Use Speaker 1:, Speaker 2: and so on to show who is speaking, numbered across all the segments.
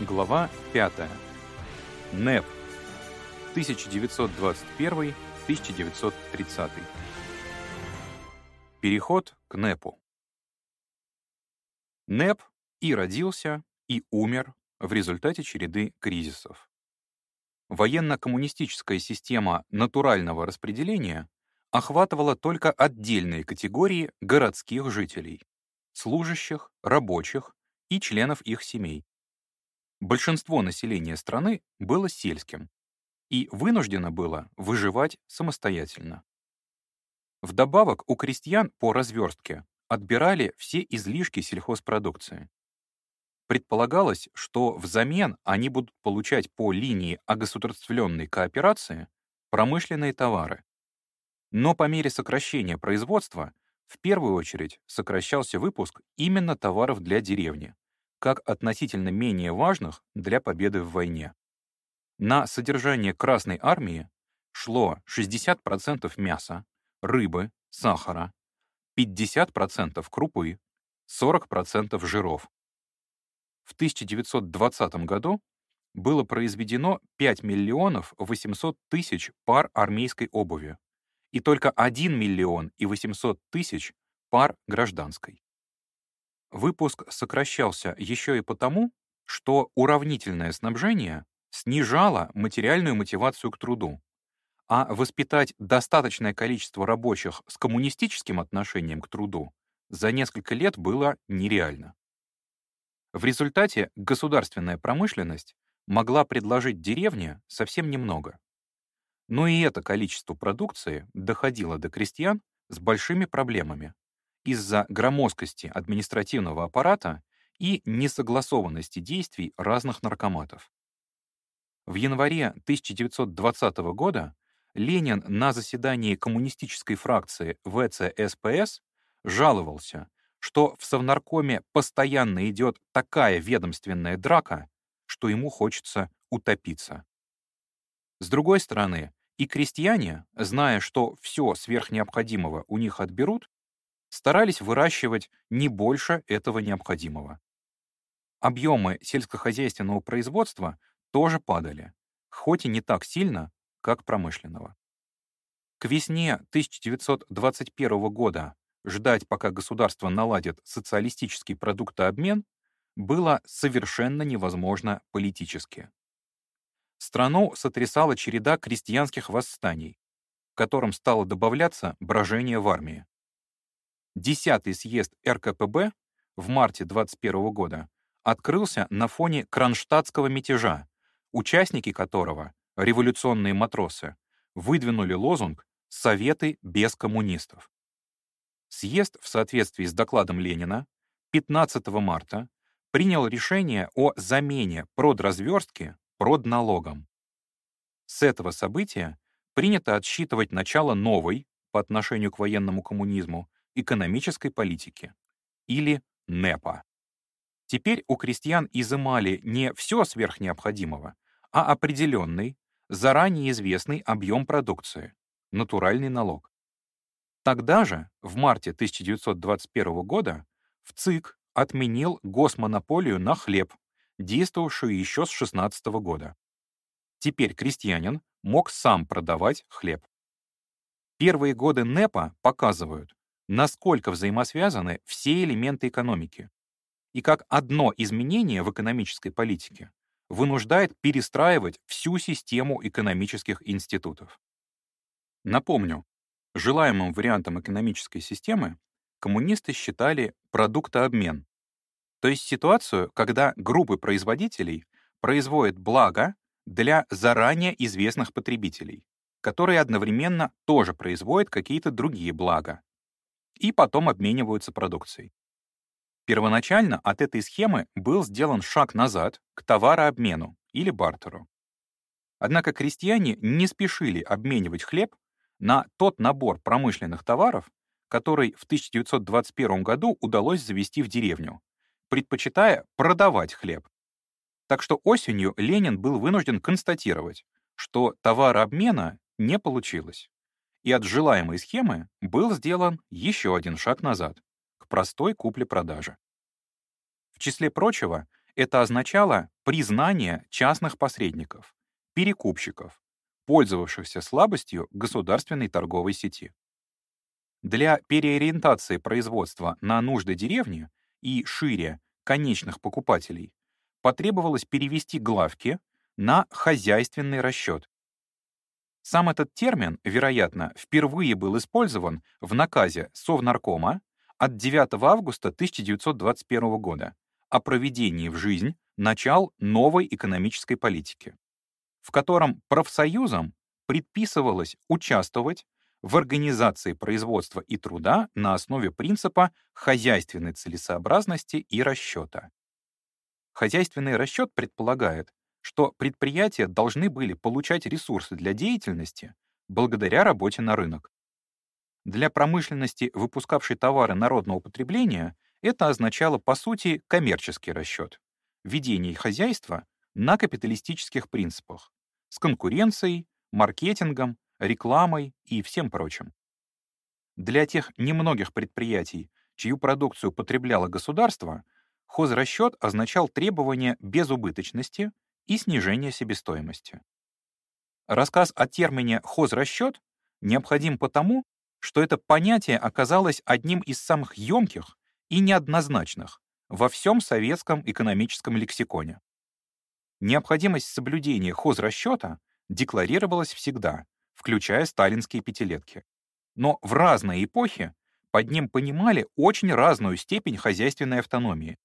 Speaker 1: Глава 5. НЭП. 1921-1930. Переход к НЭПу. НЭП и родился, и умер в результате череды кризисов. Военно-коммунистическая система натурального распределения охватывала только отдельные категории городских жителей, служащих, рабочих и членов их семей. Большинство населения страны было сельским и вынуждено было выживать самостоятельно. Вдобавок у крестьян по разверстке отбирали все излишки сельхозпродукции. Предполагалось, что взамен они будут получать по линии огосударствленной кооперации промышленные товары. Но по мере сокращения производства в первую очередь сокращался выпуск именно товаров для деревни, как относительно менее важных для победы в войне. На содержание Красной Армии шло 60% мяса, рыбы, сахара, 50% крупы, 40% жиров. В 1920 году было произведено 5 миллионов 800 тысяч пар армейской обуви и только 1 миллион и 800 тысяч пар гражданской. Выпуск сокращался еще и потому, что уравнительное снабжение снижало материальную мотивацию к труду, а воспитать достаточное количество рабочих с коммунистическим отношением к труду за несколько лет было нереально. В результате государственная промышленность могла предложить деревне совсем немного. Но и это количество продукции доходило до крестьян с большими проблемами из-за громоздкости административного аппарата и несогласованности действий разных наркоматов. В январе 1920 года Ленин на заседании коммунистической фракции ВЦСПС жаловался, что в Совнаркоме постоянно идет такая ведомственная драка, что ему хочется утопиться. С другой стороны, и крестьяне, зная, что все сверхнеобходимого у них отберут, старались выращивать не больше этого необходимого. Объемы сельскохозяйственного производства тоже падали, хоть и не так сильно, как промышленного. К весне 1921 года ждать, пока государство наладит социалистический продуктообмен, было совершенно невозможно политически. Страну сотрясала череда крестьянских восстаний, к которым стало добавляться брожение в армии. Десятый съезд РКПБ в марте 21 года открылся на фоне кронштадтского мятежа, участники которого, революционные матросы, выдвинули лозунг «Советы без коммунистов». Съезд в соответствии с докладом Ленина 15 марта принял решение о замене продразверстки продналогом. С этого события принято отсчитывать начало новой, по отношению к военному коммунизму, экономической политики, или НЭПа. Теперь у крестьян изымали не все сверхнеобходимого, а определенный, заранее известный объем продукции, натуральный налог. Тогда же, в марте 1921 года, в ЦИК отменил госмонополию на хлеб, действовавшую еще с 16 года. Теперь крестьянин мог сам продавать хлеб. Первые годы НЭПа показывают, насколько взаимосвязаны все элементы экономики и как одно изменение в экономической политике вынуждает перестраивать всю систему экономических институтов. Напомню, желаемым вариантом экономической системы коммунисты считали продуктообмен, то есть ситуацию, когда группы производителей производят благо для заранее известных потребителей, которые одновременно тоже производят какие-то другие блага, и потом обмениваются продукцией. Первоначально от этой схемы был сделан шаг назад к товарообмену или бартеру. Однако крестьяне не спешили обменивать хлеб на тот набор промышленных товаров, который в 1921 году удалось завести в деревню, предпочитая продавать хлеб. Так что осенью Ленин был вынужден констатировать, что товарообмена не получилось и от желаемой схемы был сделан еще один шаг назад, к простой купле-продаже. В числе прочего, Это означало признание частных посредников, перекупщиков, пользовавшихся слабостью государственной торговой сети. Для переориентации производства на нужды деревни и шире конечных покупателей потребовалось перевести главки на хозяйственный расчет. Сам этот термин, вероятно, впервые был использован в наказе Совнаркома от 9 августа 1921 года о проведении в жизнь начал новой экономической политики, в котором профсоюзам предписывалось участвовать в организации производства и труда на основе принципа хозяйственной целесообразности и расчета. Хозяйственный расчет предполагает, что предприятия должны были получать ресурсы для деятельности благодаря работе на рынок. Для промышленности, выпускавшей товары народного потребления, это означало, по сути, коммерческий расчет, ведение хозяйства на капиталистических принципах, с конкуренцией, маркетингом, рекламой и всем прочим. Для тех немногих предприятий, чью продукцию потребляло государство, хозрасчет означал требование безубыточности и снижение себестоимости. Рассказ о термине «хозрасчет» необходим потому, что это понятие оказалось одним из самых емких и неоднозначных во всем советском экономическом лексиконе. Необходимость соблюдения хозрасчета декларировалась всегда, включая сталинские пятилетки. Но в разные эпохи под ним понимали очень разную степень хозяйственной автономии.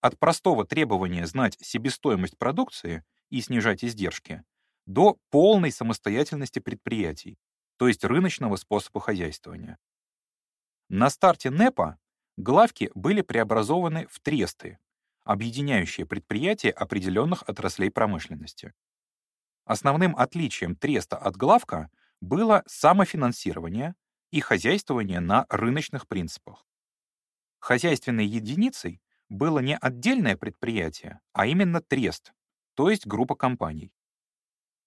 Speaker 1: От простого требования знать себестоимость продукции и снижать издержки до полной самостоятельности предприятий, то есть рыночного способа хозяйствования. На старте НЭПа главки были преобразованы в тресты, объединяющие предприятия определенных отраслей промышленности. Основным отличием треста от главка было самофинансирование и хозяйствование на рыночных принципах. Хозяйственной единицей было не отдельное предприятие, а именно трест, то есть группа компаний.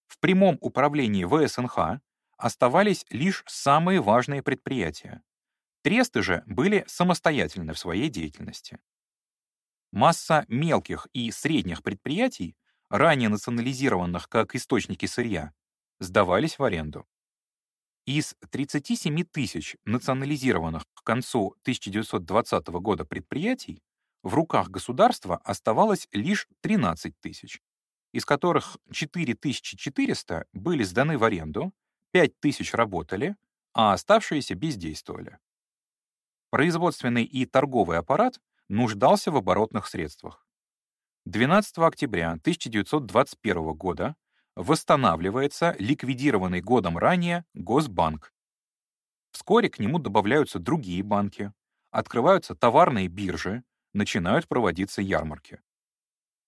Speaker 1: В прямом управлении ВСНХ оставались лишь самые важные предприятия. Тресты же были самостоятельны в своей деятельности. Масса мелких и средних предприятий, ранее национализированных как источники сырья, сдавались в аренду. Из 37 тысяч национализированных к концу 1920 года предприятий в руках государства оставалось лишь 13 тысяч, из которых 4400 были сданы в аренду, 5000 работали, а оставшиеся бездействовали. Производственный и торговый аппарат нуждался в оборотных средствах. 12 октября 1921 года восстанавливается ликвидированный годом ранее Госбанк. Вскоре к нему добавляются другие банки, открываются товарные биржи, начинают проводиться ярмарки.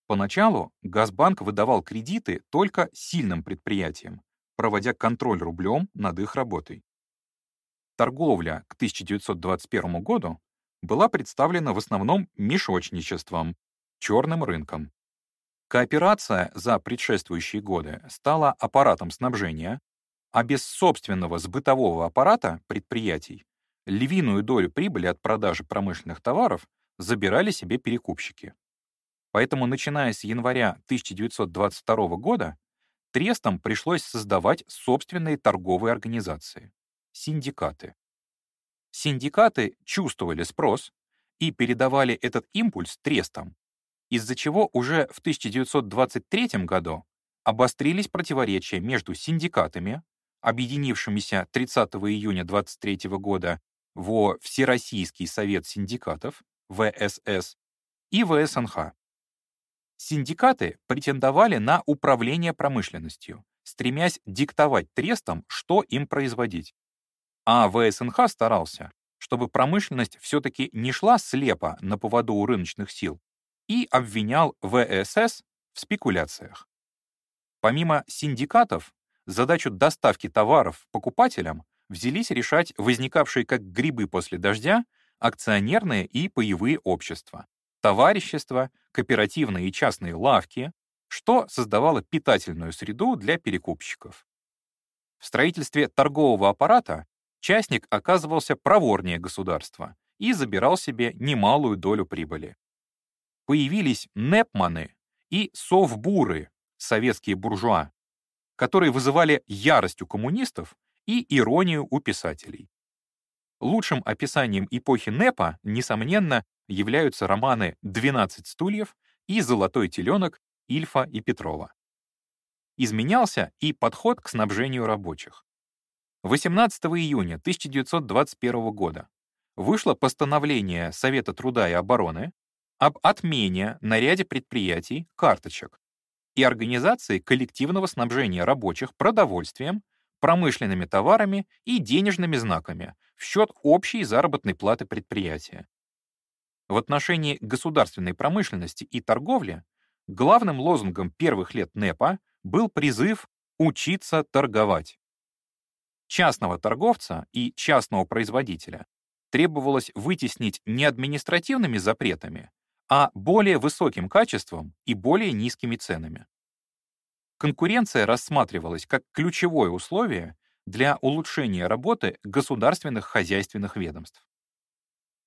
Speaker 1: Поначалу Газбанк выдавал кредиты только сильным предприятиям, проводя контроль рублем над их работой. Торговля к 1921 году была представлена в основном мешочничеством, черным рынком. Кооперация за предшествующие годы стала аппаратом снабжения, а без собственного сбытового аппарата предприятий львиную долю прибыли от продажи промышленных товаров забирали себе перекупщики. Поэтому, начиная с января 1922 года, трестам пришлось создавать собственные торговые организации — синдикаты. Синдикаты чувствовали спрос и передавали этот импульс трестам, из-за чего уже в 1923 году обострились противоречия между синдикатами, объединившимися 30 июня 23 года во Всероссийский совет синдикатов, ВСС, и ВСНХ. Синдикаты претендовали на управление промышленностью, стремясь диктовать трестам, что им производить. А ВСНХ старался, чтобы промышленность все-таки не шла слепо на поводу у рыночных сил, и обвинял ВСС в спекуляциях. Помимо синдикатов, задачу доставки товаров покупателям взялись решать возникавшие как грибы после дождя акционерные и паевые общества, товарищества, кооперативные и частные лавки, что создавало питательную среду для перекупщиков. В строительстве торгового аппарата частник оказывался проворнее государства и забирал себе немалую долю прибыли. появились непманы и совбуры, советские буржуа, которые вызывали ярость у коммунистов и иронию у писателей. Лучшим описанием эпохи НЭПа, несомненно, являются романы «12 стульев» и «Золотой теленок» Ильфа и Петрова. Изменялся и подход к снабжению рабочих. 18 июня 1921 года вышло постановление Совета труда и обороны об отмене на ряде предприятий карточек и организации коллективного снабжения рабочих продовольствием, промышленными товарами и денежными знаками в счет общей заработной платы предприятия. В отношении государственной промышленности и торговли главным лозунгом первых лет НЭПа был призыв «учиться торговать». Частного торговца и частного производителя требовалось вытеснить не административными запретами, а более высоким качеством и более низкими ценами. Конкуренция рассматривалась как ключевое условие для улучшения работы государственных хозяйственных ведомств.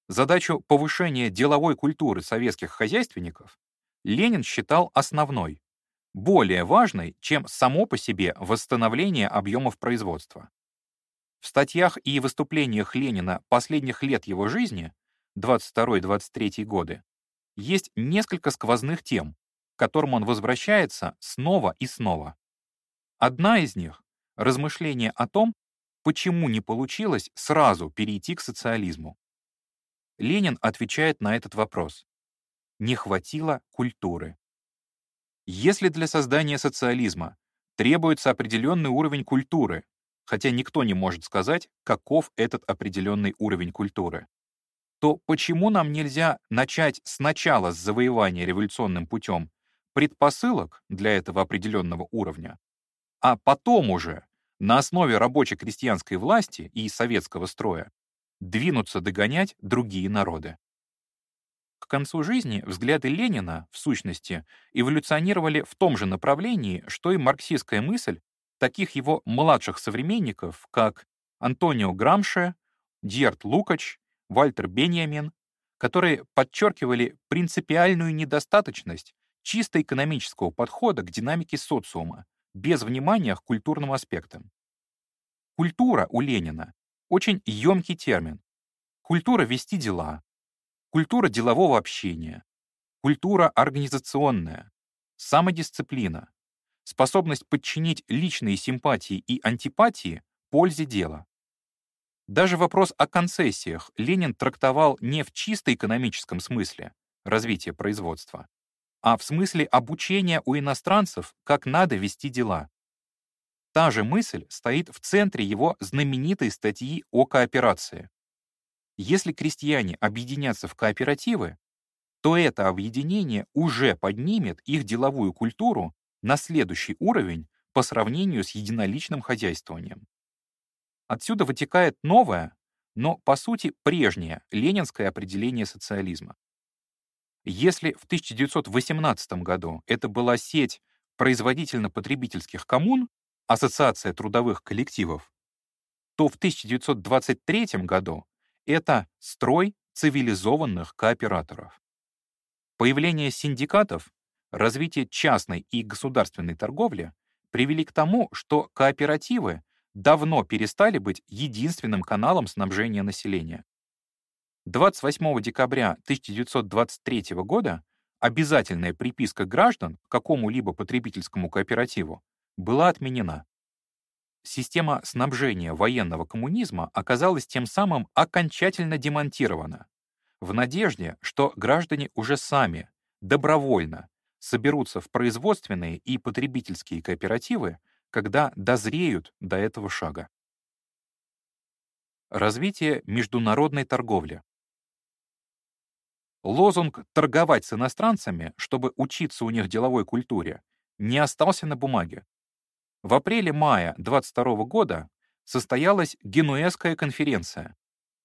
Speaker 1: Задачу повышения деловой культуры советских хозяйственников Ленин считал основной, более важной, чем само по себе восстановление объемов производства. В статьях и выступлениях Ленина последних лет его жизни, 22-23 годы, есть несколько сквозных тем, которым он возвращается снова и снова. Одна из них — размышление о том, почему не получилось сразу перейти к социализму. Ленин отвечает на этот вопрос. Не хватило культуры. Если для создания социализма требуется определенный уровень культуры, хотя никто не может сказать, каков этот определенный уровень культуры, то почему нам нельзя начать сначала с завоевания революционным путем предпосылок для этого определенного уровня, а потом уже на основе рабоче-крестьянской власти и советского строя двинуться догонять другие народы. К концу жизни взгляды Ленина, в сущности, эволюционировали в том же направлении, что и марксистская мысль таких его младших современников, как Антонио Грамше, Дьерт Лукач Вальтер Беньямин, которые подчеркивали принципиальную недостаточность чисто экономического подхода к динамике социума, без внимания к культурным аспектам. Культура у Ленина — очень емкий термин. Культура вести дела, культура делового общения, культура организационная, самодисциплина, способность подчинить личные симпатии и антипатии пользе дела. Даже вопрос о концессиях Ленин трактовал не в чисто экономическом смысле развития производства, а в смысле обучения у иностранцев, как надо вести дела. Та же мысль стоит в центре его знаменитой статьи о кооперации. Если крестьяне объединятся в кооперативы, то это объединение уже поднимет их деловую культуру на следующий уровень по сравнению с единоличным хозяйствованием. Отсюда вытекает новое, но, по сути, прежнее ленинское определение социализма. Если в 1918 году это была сеть производительно-потребительских коммун, ассоциация трудовых коллективов, то в 1923 году это строй цивилизованных кооператоров. Появление синдикатов, развитие частной и государственной торговли привели к тому, что кооперативы давно перестали быть единственным каналом снабжения населения. 28 декабря 1923 года обязательная приписка граждан к какому-либо потребительскому кооперативу была отменена. Система снабжения военного коммунизма оказалась тем самым окончательно демонтирована, в надежде, что граждане уже сами, добровольно, соберутся в производственные и потребительские кооперативы когда дозреют до этого шага. Развитие международной торговли. Лозунг «торговать с иностранцами, чтобы учиться у них деловой культуре» не остался на бумаге. В апреле-мае 22 года состоялась Генуэзская конференция,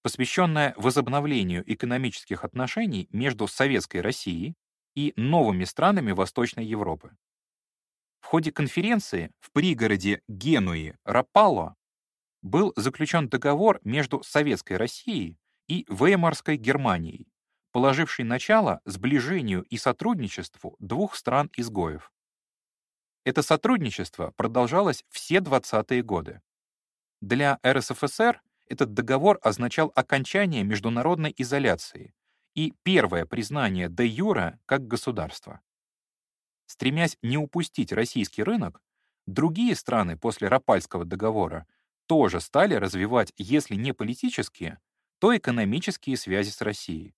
Speaker 1: посвященная возобновлению экономических отношений между Советской Россией и новыми странами Восточной Европы. В ходе конференции в пригороде Генуи Рапалло был заключен договор между Советской Россией и Веймарской Германией положивший начало сближению и сотрудничеству двух стран-изгоев. Это сотрудничество продолжалось все 20-е годы. Для РСФСР этот договор означал окончание международной изоляции и первое признание де юра как государства. Стремясь не упустить российский рынок, другие страны после Рапальского договора тоже стали развивать, если не политические, то экономические связи с Россией.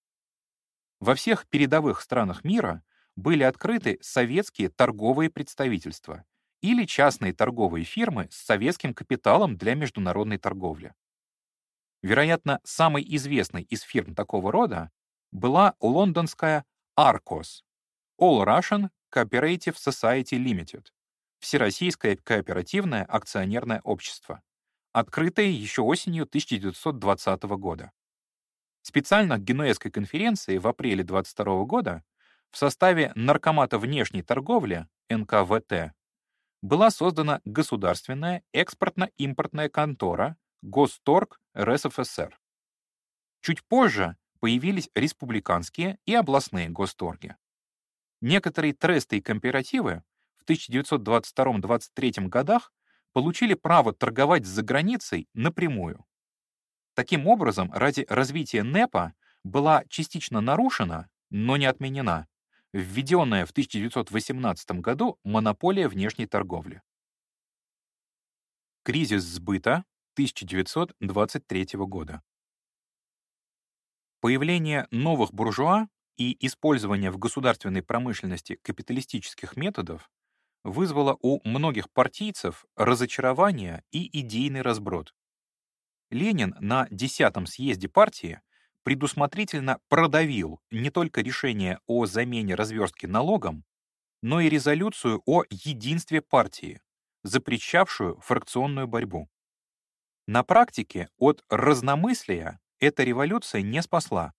Speaker 1: Во всех передовых странах мира были открыты советские торговые представительства или частные торговые фирмы с советским капиталом для международной торговли. Вероятно, самой известной из фирм такого рода была лондонская Arcos All Russian Cooperative Society Limited, Всероссийское кооперативное акционерное общество, открытое еще осенью 1920 года. Специально к Генуэзской конференции в апреле 22 года в составе Наркомата внешней торговли НКВТ была создана государственная экспортно-импортная контора Госторг РСФСР. Чуть позже появились республиканские и областные госторги. Некоторые тресты и кооперативы в 1922-23 годах получили право торговать за границей напрямую. Таким образом, ради развития НЭПа была частично нарушена, но не отменена, введенная в 1918 году монополия внешней торговли. Кризис сбыта 1923 года. Появление новых буржуа и использование в государственной промышленности капиталистических методов вызвало у многих партийцев разочарование и идейный разброд. Ленин на 10-м съезде партии предусмотрительно продавил не только решение о замене разверстки налогом, но и резолюцию о единстве партии, запрещавшую фракционную борьбу. На практике от разномыслия эта революция не спасла,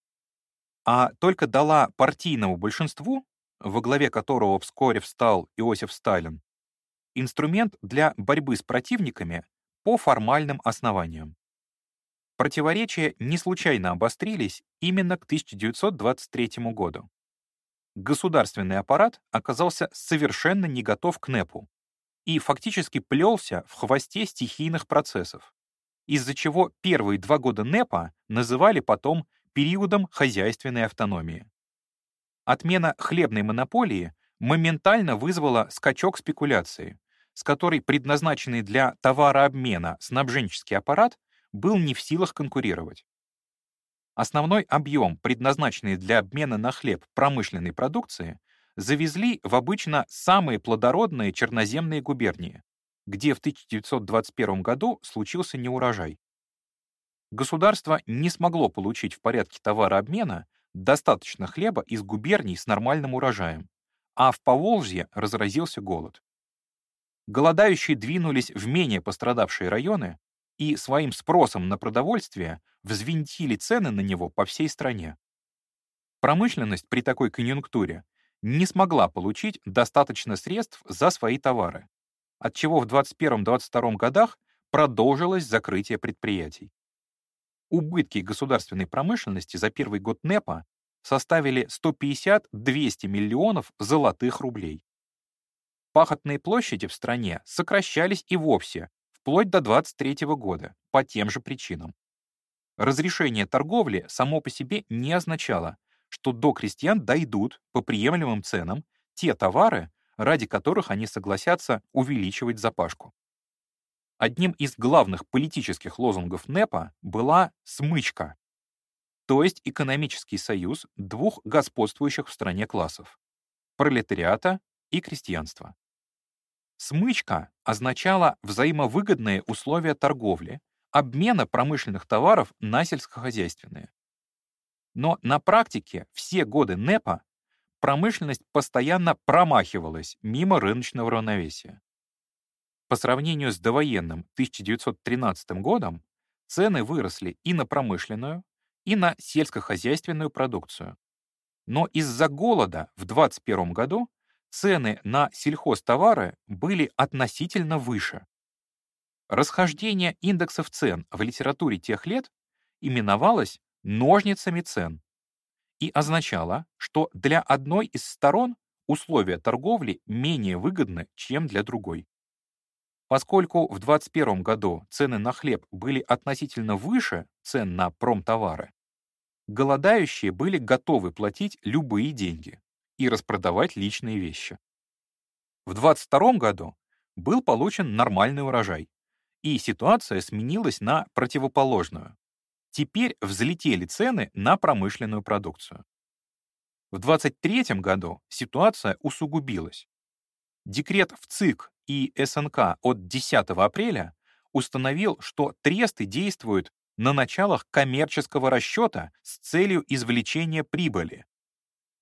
Speaker 1: а только дала партийному большинству, во главе которого вскоре встал Иосиф Сталин, инструмент для борьбы с противниками по формальным основаниям. Противоречия не случайно обострились именно к 1923 году. Государственный аппарат оказался совершенно не готов к НЭПу и фактически плелся в хвосте стихийных процессов, из-за чего первые два года НЭПа называли потом периодом хозяйственной автономии. Отмена хлебной монополии моментально вызвала скачок спекуляции, с которой предназначенный для товарообмена снабженческий аппарат был не в силах конкурировать. Основной объем, предназначенный для обмена на хлеб промышленной продукции, завезли в обычно самые плодородные черноземные губернии, где в 1921 году случился неурожай государство не смогло получить в порядке товарообмена достаточно хлеба из губерний с нормальным урожаем, а в Поволжье разразился голод. Голодающие двинулись в менее пострадавшие районы и своим спросом на продовольствие взвинтили цены на него по всей стране. Промышленность при такой конъюнктуре не смогла получить достаточно средств за свои товары, отчего в 21-22 годах продолжилось закрытие предприятий. Убытки государственной промышленности за первый год НЭПа составили 150-200 миллионов золотых рублей. Пахотные площади в стране сокращались и вовсе, вплоть до 23 года, по тем же причинам. Разрешение торговли само по себе не означало, что до крестьян дойдут по приемлемым ценам те товары, ради которых они согласятся увеличивать запашку. Одним из главных политических лозунгов НЭПа была «смычка», то есть экономический союз двух господствующих в стране классов — пролетариата и крестьянства. Смычка означала взаимовыгодные условия торговли, обмена промышленных товаров на сельскохозяйственные. Но на практике все годы НЭПа промышленность постоянно промахивалась мимо рыночного равновесия. По сравнению с довоенным 1913 годом цены выросли и на промышленную, и на сельскохозяйственную продукцию. Но из-за голода в 2021 году цены на сельхозтовары были относительно выше. Расхождение индексов цен в литературе тех лет именовалось ножницами цен. и означало, что для одной из сторон условия торговли менее выгодны, чем для другой. Поскольку в 2021 году цены на хлеб были относительно выше цен на промтовары, голодающие были готовы платить любые деньги и распродавать личные вещи. В 2022 году был получен нормальный урожай, и ситуация сменилась на противоположную. Теперь взлетели цены на промышленную продукцию. В 2023 году ситуация усугубилась. Декрет в ЦИК и СНК от 10 апреля установил, что тресты действуют на началах коммерческого расчета с целью извлечения прибыли.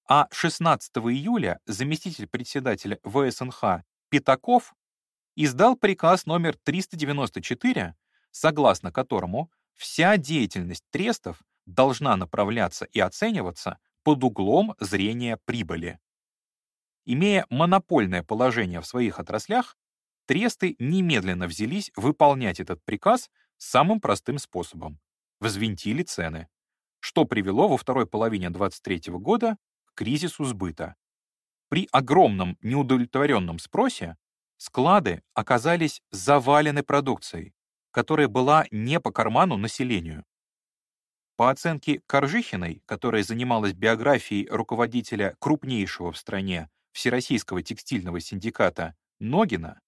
Speaker 1: А 16 июля заместитель председателя ВСНХ Пятаков издал приказ номер 394, согласно которому вся деятельность трестов должна направляться и оцениваться под углом зрения прибыли. Имея монопольное положение в своих отраслях, тресты немедленно взялись выполнять этот приказ самым простым способом — взвинтили цены, что привело во второй половине 23 года кризису сбыта. При огромном неудовлетворенном спросе Склады оказались завалены продукцией, которая была не по карману населению. По оценке Коржихиной, которая занималась биографией руководителя крупнейшего в стране Всероссийского текстильного синдиката Ногина,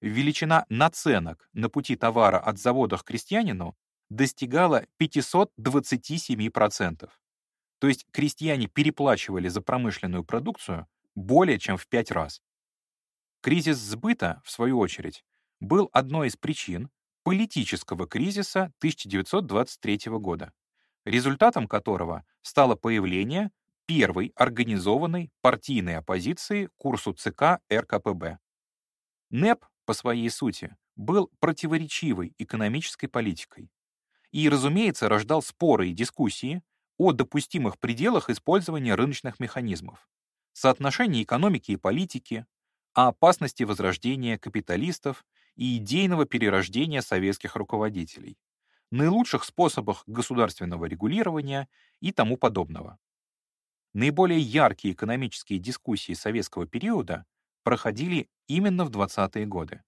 Speaker 1: величина наценок на пути товара от завода к крестьянину достигала 527%. То есть крестьяне переплачивали за промышленную продукцию более чем в 5 раз. Кризис сбыта, в свою очередь, был одной из причин политического кризиса 1923 года, результатом которого стало появление первой организованной партийной оппозиции курсу ЦК РКПБ. НЭП, по своей сути, был противоречивой экономической политикой и, разумеется, рождал споры и дискуссии о допустимых пределах использования рыночных механизмов, соотношении экономики и политики, о опасности возрождения капиталистов и идейного перерождения советских руководителей, наилучших способах государственного регулирования и тому подобного. Наиболее яркие экономические дискуссии советского периода проходили именно в 20-е годы.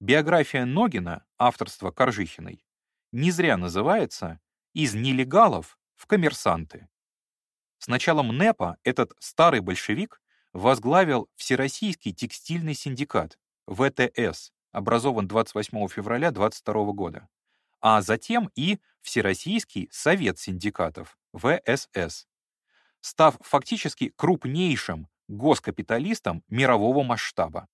Speaker 1: Биография Ногина, авторства Коржихиной, не зря называется «Из нелегалов в коммерсанты». С началом НЭПа этот старый большевик возглавил Всероссийский текстильный синдикат, ВТС, образован 28 февраля 22 года, а затем и Всероссийский совет синдикатов, ВСС, став фактически крупнейшим госкапиталистом мирового масштаба.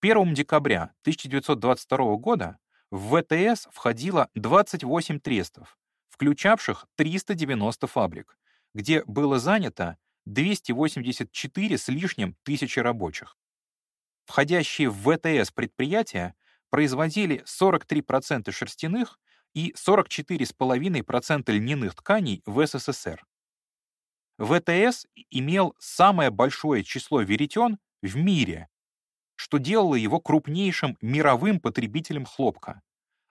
Speaker 1: 1 декабря 1922 года в ВТС входило 28 трестов, включавших 390 фабрик, где было занято 284 с лишним тысячи рабочих. Входящие в ВТС предприятия производили 43% шерстяных и 44,5% льняных тканей в СССР. ВТС имел самое большое число веретен в мире, что делало его крупнейшим мировым потребителем хлопка.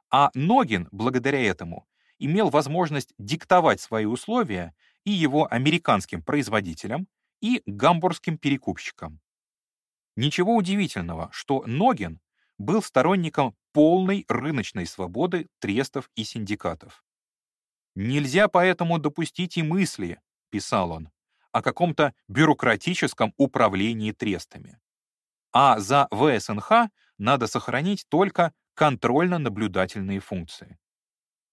Speaker 1: А Ногин, благодаря этому, имел возможность диктовать свои условия и его американским производителям, и гамбургским перекупщикам. Ничего удивительного, что Ногин был сторонником полной рыночной свободы трестов и синдикатов. «Нельзя поэтому допустить и мысли», — писал он, о каком-то бюрократическом управлении трестами. А за ВСНХ надо сохранить только контрольно-наблюдательные функции.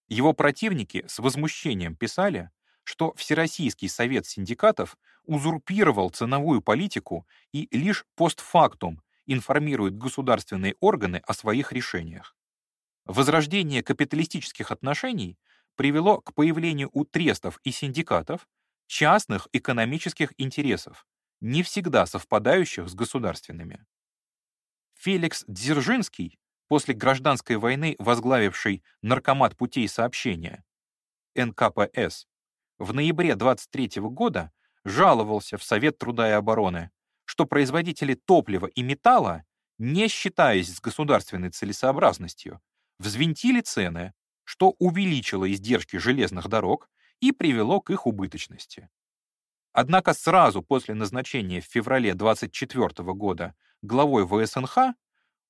Speaker 1: Его противники с возмущением писали, что Всероссийский совет синдикатов узурпировал ценовую политику и лишь постфактум информирует государственные органы о своих решениях. Возрождение капиталистических отношений привело к появлению у трестов и синдикатов частных экономических интересов, не всегда совпадающих с государственными. Феликс Дзержинский, после гражданской войны возглавивший Наркомат путей сообщения, НКПС, в ноябре 23 года жаловался в Совет труда и обороны, что производители топлива и металла, не считаясь с государственной целесообразностью, взвинтили цены, что увеличило издержки железных дорог и привело к их убыточности. Однако сразу после назначения в феврале 24 года главой ВСНХ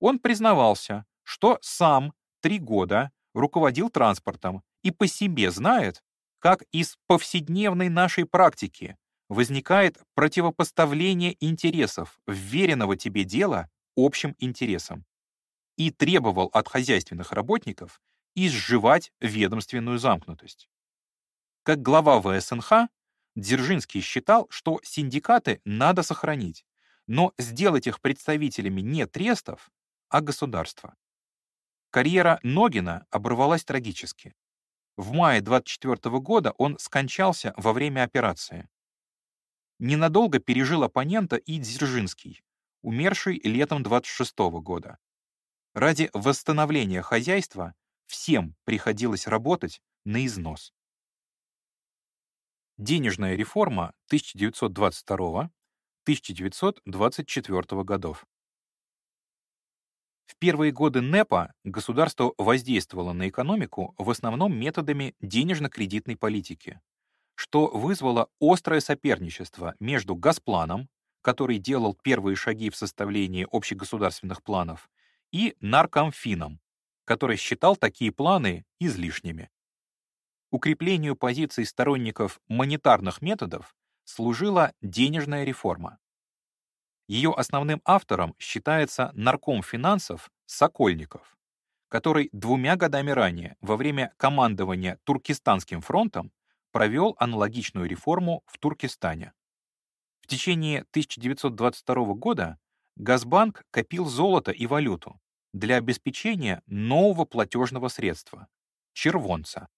Speaker 1: он признавался, что сам три года руководил транспортом и по себе знает, как из повседневной нашей практики возникает противопоставление интересов вверенного тебе дела общим интересам и требовал от хозяйственных работников изживать ведомственную замкнутость. Как глава ВСНХ, Дзержинский считал, что синдикаты надо сохранить, но сделать их представителями не трестов, а государства. Карьера Ногина оборвалась трагически. В мае 24 года он скончался во время операции. Ненадолго пережил оппонента и Дзержинский, умерший летом 26 года. Ради восстановления хозяйства всем приходилось работать на износ. Денежная реформа 1922-1924 годов. В первые годы НЭПа государство воздействовало на экономику в основном методами денежно-кредитной политики, что вызвало острое соперничество между Газпланом, который делал первые шаги в составлении общегосударственных планов, и Наркомфином, который считал такие планы излишними. Укреплению позиций сторонников монетарных методов служила денежная реформа. Ее основным автором считается нарком финансов Сокольников, который двумя годами ранее, во время командования Туркестанским фронтом, провел аналогичную реформу в Туркестане. В течение 1922 года Газбанк копил золото и валюту для обеспечения нового платежного средства — червонца.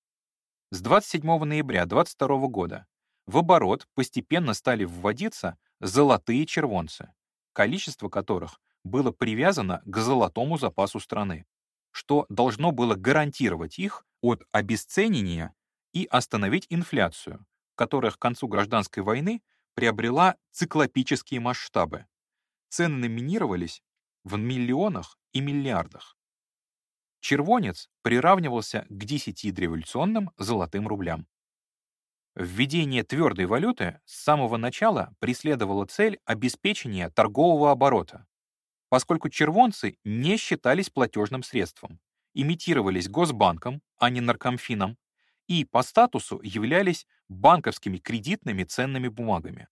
Speaker 1: С 27 ноября 22 года в оборот постепенно стали вводиться золотые червонцы, количество которых было привязано к золотому запасу страны, что должно было гарантировать их от обесценения и остановить инфляцию, которая к концу гражданской войны приобрела циклопические масштабы. Цены номинировались в миллионах и миллиардах. Червонец приравнивался к 10 дореволюционным золотым рублям. Введение твердой валюты с самого начала преследовало цель обеспечения торгового оборота, поскольку червонцы не считались платежным средством, имитировались Госбанком, а не наркомфином, и по статусу являлись банковскими кредитными ценными бумагами.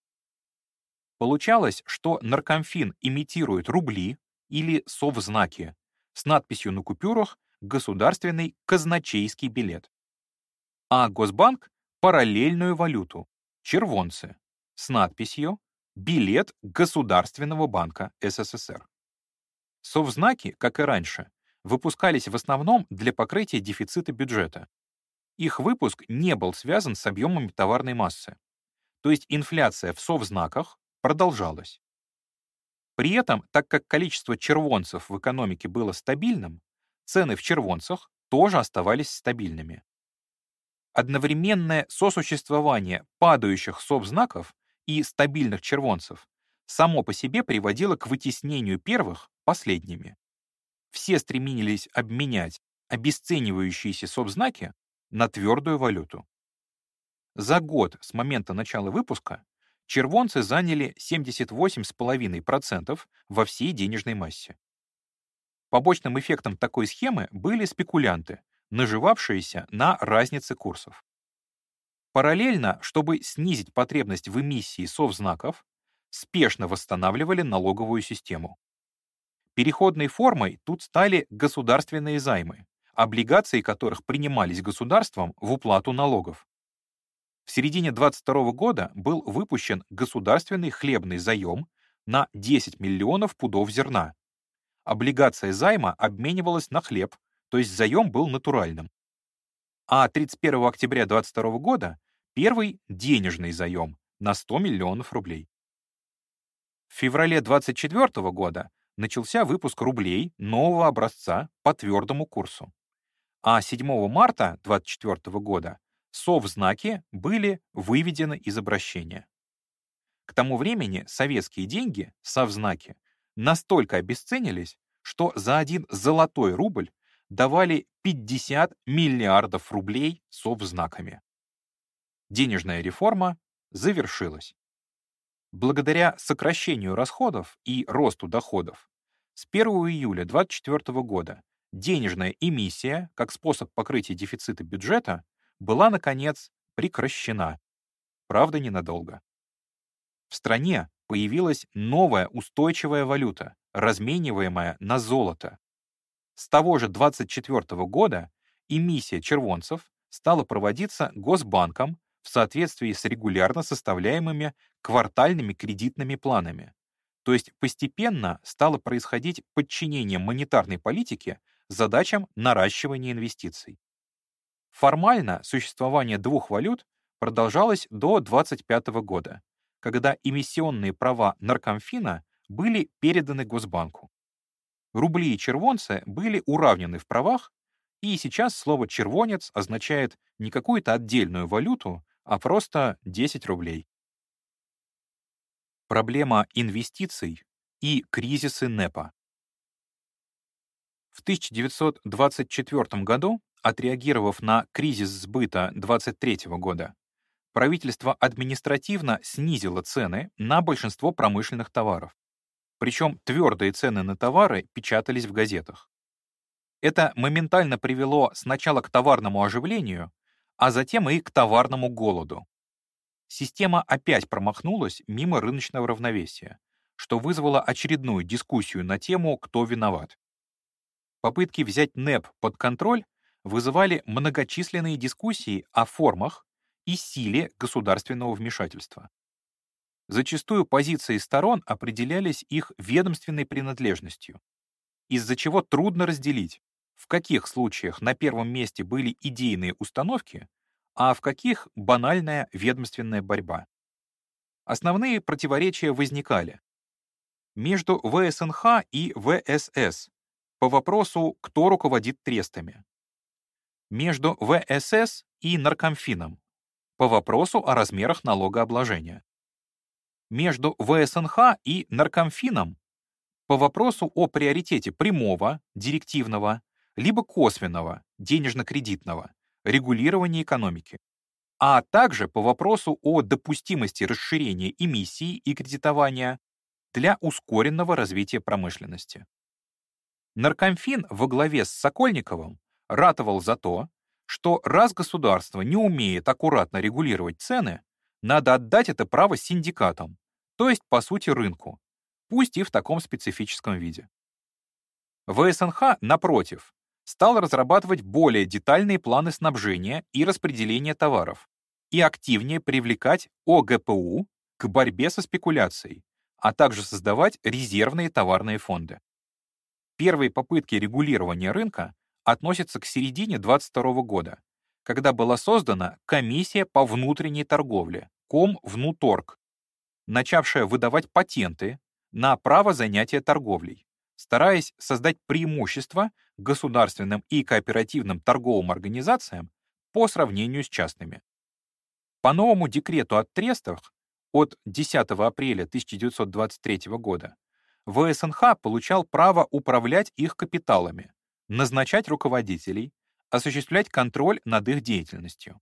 Speaker 1: Получалось, что наркомфин имитирует рубли или совзнаки с надписью на купюрах государственный казначейский билет. А Госбанк — параллельную валюту, червонцы, с надписью «Билет Государственного банка СССР». Совзнаки, как и раньше, выпускались в основном для покрытия дефицита бюджета. Их выпуск не был связан с объемами товарной массы. То есть инфляция в совзнаках продолжалась. При этом, так как количество червонцев в экономике было стабильным, цены в червонцах тоже оставались стабильными. Одновременное сосуществование падающих совзнаков и стабильных червонцев само по себе приводило к вытеснению первых последними. Все стремились обменять обесценивающиеся совзнаки на твердую валюту. За год с момента начала выпуска червонцы заняли 78,5% во всей денежной массе. Побочным эффектом такой схемы были спекулянты, наживавшиеся на разнице курсов. Параллельно, чтобы снизить потребность в эмиссии совзнаков, спешно восстанавливали налоговую систему. Переходной формой тут стали государственные займы, облигации которых принимались государством в уплату налогов. В середине 22 года был выпущен государственный хлебный заем на 10 миллионов пудов зерна, облигация займа обменивалась на хлеб, то есть заем был натуральным. А 31 октября 2022 года первый денежный заем на 100 миллионов рублей. В феврале 2024 года начался выпуск рублей нового образца по твердому курсу. А 7 марта 2024 года совзнаки были выведены из обращения. К тому времени советские деньги, совзнаки, настолько обесценились, что за один золотой рубль давали 50 миллиардов рублей совзнаками. Денежная реформа завершилась. Благодаря сокращению расходов и росту доходов, с 1 июля 2024 года денежная эмиссия, как способ покрытия дефицита бюджета, была, наконец, прекращена. Правда, ненадолго. В стране появилась новая устойчивая валюта, размениваемая на золото. С того же 24 года эмиссия червонцев стала проводиться Госбанком в соответствии с регулярно составляемыми квартальными кредитными планами. То есть постепенно стало происходить подчинение монетарной политики задачам наращивания инвестиций. Формально существование двух валют продолжалось до 25 года, когда эмиссионные права Наркомфина были переданы Госбанку. Рубли и червонцы были уравнены в правах, и сейчас слово «червонец» означает не какую-то отдельную валюту, а просто 10 рублей. Проблема инвестиций и кризисы НЭПа. В 1924 году, отреагировав на кризис сбыта 23 года, правительство административно снизило цены на большинство промышленных товаров. Причем твердые цены на товары печатались в газетах. Это моментально привело сначала к товарному оживлению, а затем и к товарному голоду. Система опять промахнулась мимо рыночного равновесия, что вызвало очередную дискуссию на тему «Кто виноват?». Попытки взять НЭП под контроль вызывали многочисленные дискуссии о формах и силе государственного вмешательства. Зачастую позиции сторон определялись их ведомственной принадлежностью, из-за чего трудно разделить, в каких случаях на первом месте были идейные установки, а в каких — банальная ведомственная борьба. Основные противоречия возникали между ВСНХ и ВСС по вопросу, кто руководит трестами, между ВСС и Наркомфином по вопросу о размерах налогообложения, между ВСНХ и Наркомфином по вопросу о приоритете прямого, директивного, либо косвенного, денежно-кредитного, регулирования экономики, а также по вопросу о допустимости расширения эмиссии и кредитования для ускоренного развития промышленности. Наркомфин во главе с Сокольниковым ратовал за то, что раз государство не умеет аккуратно регулировать цены, надо отдать это право синдикатам, то есть, по сути, рынку, пусть и в таком специфическом виде. ВСНХ, напротив, стал разрабатывать более детальные планы снабжения и распределения товаров и активнее привлекать ОГПУ к борьбе со спекуляцией, а также создавать резервные товарные фонды. Первые попытки регулирования рынка относятся к середине 2022 года, когда была создана комиссия по внутренней торговле, Комвнуторг, начавшая выдавать патенты на право занятия торговлей, стараясь создать преимущество государственным и кооперативным торговым организациям по сравнению с частными. По новому декрету о трестах от 10 апреля 1923 года ВСНХ получал право управлять их капиталами, назначать руководителей, осуществлять контроль над их деятельностью.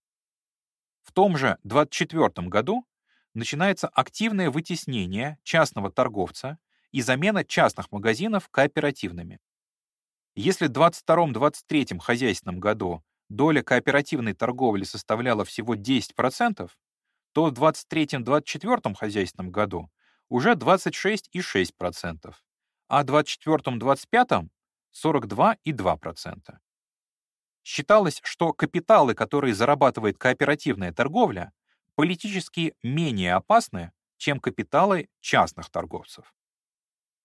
Speaker 1: В том же 24 году начинается активное вытеснение частного торговца и замена частных магазинов кооперативными. Если в 22-23 хозяйственном году доля кооперативной торговли составляла всего 10%, то в 23-24 хозяйственном году уже 26,6%, а в 24-25 42,2%. Считалось, что капиталы, которые зарабатывает кооперативная торговля, политически менее опасны, чем капиталы частных торговцев.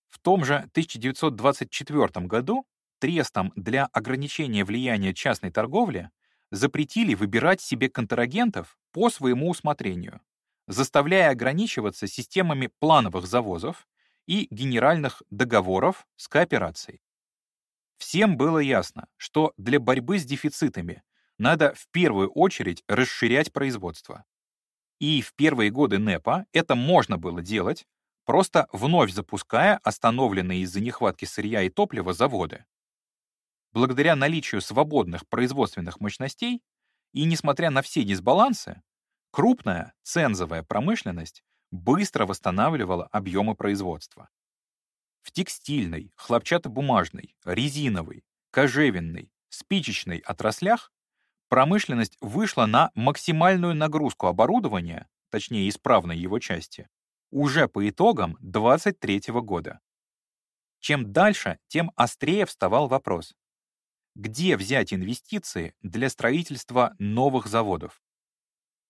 Speaker 1: В том же 1924 году трестам для ограничения влияния частной торговли запретили выбирать себе контрагентов по своему усмотрению, заставляя ограничиваться системами плановых завозов и генеральных договоров с кооперацией. Всем было ясно, что для борьбы с дефицитами надо в первую очередь расширять производство. И в первые годы НЭПа это можно было делать, просто вновь запуская остановленные из-за нехватки сырья и топлива заводы. Благодаря наличию свободных производственных мощностей и несмотря на все дисбалансы, крупная цензовая промышленность быстро восстанавливала объемы производства. В текстильной, хлопчатобумажной, резиновой, кожевенной, спичечной отраслях промышленность вышла на максимальную нагрузку оборудования, точнее исправной его части, уже по итогам 23 года. Чем дальше, тем острее вставал вопрос. Где взять инвестиции для строительства новых заводов?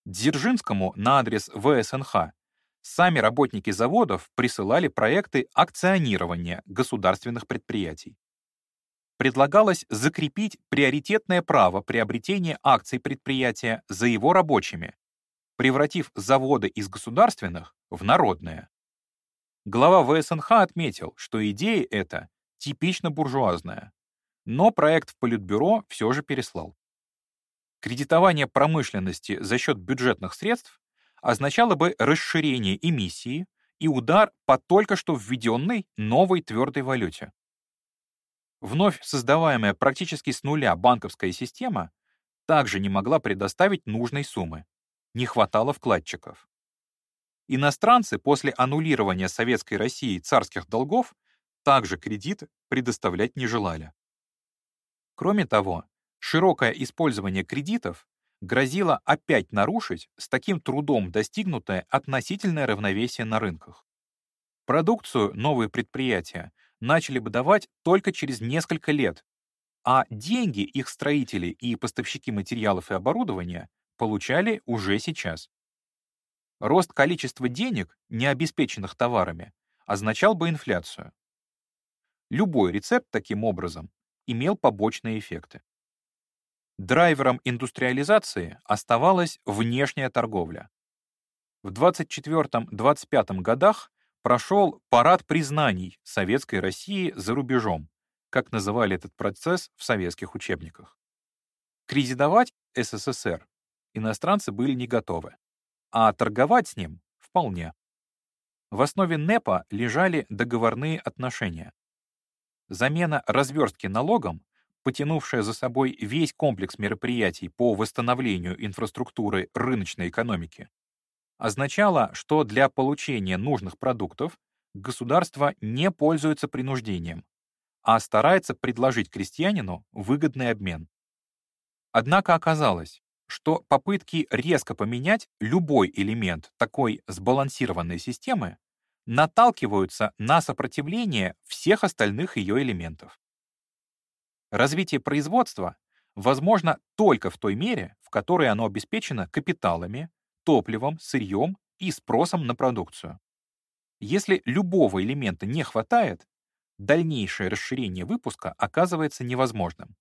Speaker 1: Дзержинскому на адрес ВСНХ сами работники заводов присылали проекты акционирования государственных предприятий. Предлагалось закрепить приоритетное право приобретения акций предприятия за его рабочими, превратив заводы из государственных в народные. Глава ВСНХ отметил, что идея эта типично буржуазная, но проект в Политбюро все же переслал. Кредитование промышленности за счет бюджетных средств означало бы расширение эмиссии и удар по только что введенной новой твердой валюте. Вновь создаваемая практически с нуля банковская система также не могла предоставить нужной суммы. Не хватало вкладчиков. Иностранцы после аннулирования Советской России царских долгов также кредит предоставлять не желали. Кроме того, широкое использование кредитов грозило опять нарушить с таким трудом достигнутое относительное равновесие на рынках. Продукцию новые предприятия начали бы давать только через несколько лет, а деньги их строители и поставщики материалов и оборудования получали уже сейчас. Рост количества денег, не обеспеченных товарами, означал бы инфляцию. Любой рецепт, таким образом, имел побочные эффекты. Драйвером индустриализации оставалась внешняя торговля. В 24-25 годах прошел парад признаний Советской России за рубежом, как называли этот процесс в советских учебниках. Кредитовать СССР иностранцы были не готовы, а торговать с ним — вполне. В основе НЭПа лежали договорные отношения. Замена разверстки налогом, потянувшая за собой весь комплекс мероприятий по восстановлению инфраструктуры рыночной экономики, означало, что для получения нужных продуктов государство не пользуется принуждением, а старается предложить крестьянину выгодный обмен. Однако оказалось, что попытки резко поменять любой элемент такой сбалансированной системы наталкиваются на сопротивление всех остальных ее элементов. Развитие производства возможно только в той мере, в которой оно обеспечено капиталами, топливом, сырьем и спросом на продукцию. Если любого элемента не хватает, дальнейшее расширение выпуска оказывается невозможным.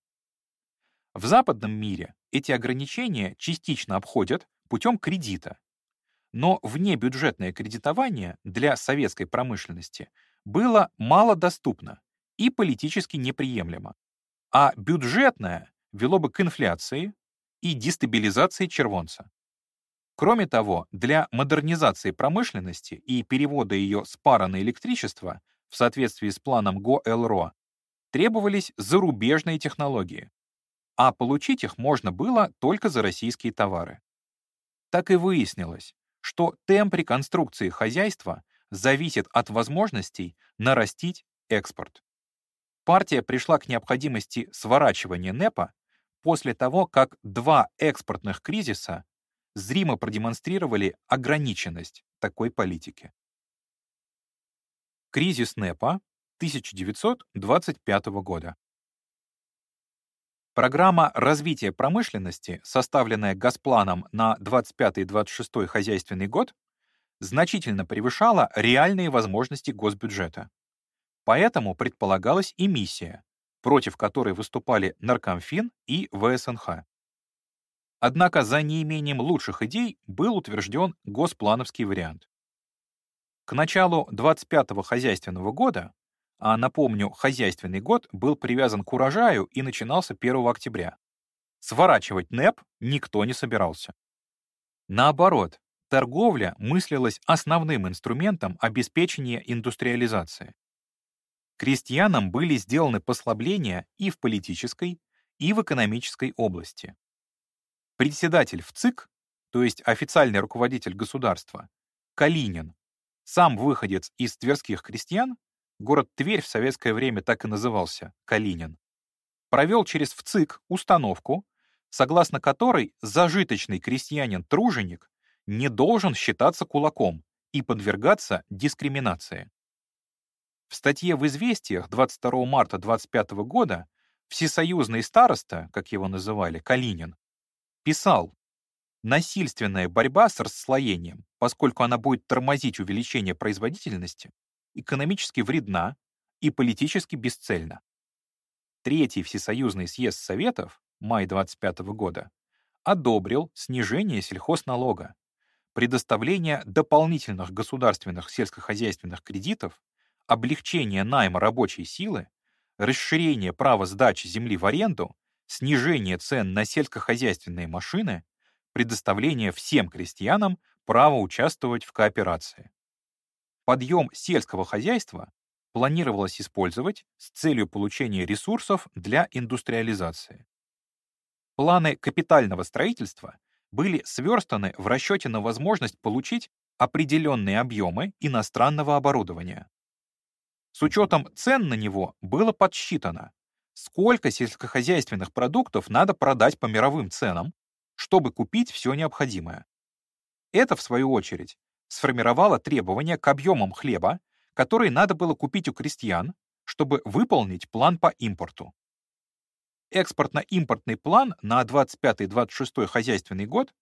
Speaker 1: В западном мире эти ограничения частично обходят путем кредита. Но внебюджетное кредитование для советской промышленности было малодоступно и политически неприемлемо, а бюджетное вело бы к инфляции и дестабилизации червонца. Кроме того, для модернизации промышленности и перевода ее с пара на электричество в соответствии с планом ГО-ЭЛРО требовались зарубежные технологии, а получить их можно было только за российские товары. Так и выяснилось, что темп реконструкции хозяйства зависит от возможностей нарастить экспорт. Партия пришла к необходимости сворачивания НЭПа после того, как два экспортных кризиса зримо продемонстрировали ограниченность такой политики. Кризис НЭПа 1925 года. Программа развития промышленности, составленная Госпланом на 25-26 хозяйственный год, значительно превышала реальные возможности госбюджета. Поэтому предполагалась эмиссия, против которой выступали Наркомфин и ВСНХ. Однако за неимением лучших идей был утвержден госплановский вариант. К началу 25-го хозяйственного года, а напомню, хозяйственный год был привязан к урожаю и начинался 1 октября, сворачивать НЭП никто не собирался. Наоборот, торговля мыслилась основным инструментом обеспечения индустриализации. Крестьянам были сделаны послабления и в политической, и в экономической области. Председатель в ЦИК, то есть официальный руководитель государства, Калинин, сам выходец из тверских крестьян, город Тверь в советское время так и назывался Калинин, провел через ВЦИК установку, согласно которой зажиточный крестьянин-труженик не должен считаться кулаком и подвергаться дискриминации. В статье в «Известиях» 22 марта 25 года всесоюзный староста, как его называли, Калинин, писал, насильственная борьба с расслоением, поскольку она будет тормозить увеличение производительности, экономически вредна и политически бесцельна. Третий Всесоюзный съезд Советов, май 25 года, одобрил снижение сельхозналога, предоставление дополнительных государственных сельскохозяйственных кредитов, облегчение найма рабочей силы, расширение права сдачи земли в аренду, снижение цен на сельскохозяйственные машины, предоставление всем крестьянам права участвовать в кооперации. Подъем сельского хозяйства планировалось использовать с целью получения ресурсов для индустриализации. Планы капитального строительства были сверстаны в расчете на возможность получить определенные объемы иностранного оборудования. С учетом цен на него было подсчитано, сколько сельскохозяйственных продуктов надо продать по мировым ценам, чтобы купить все необходимое. Это, в свою очередь, сформировало требования к объемам хлеба, которые надо было купить у крестьян, чтобы выполнить план по импорту. Экспортно-импортный план на 25-26 хозяйственный год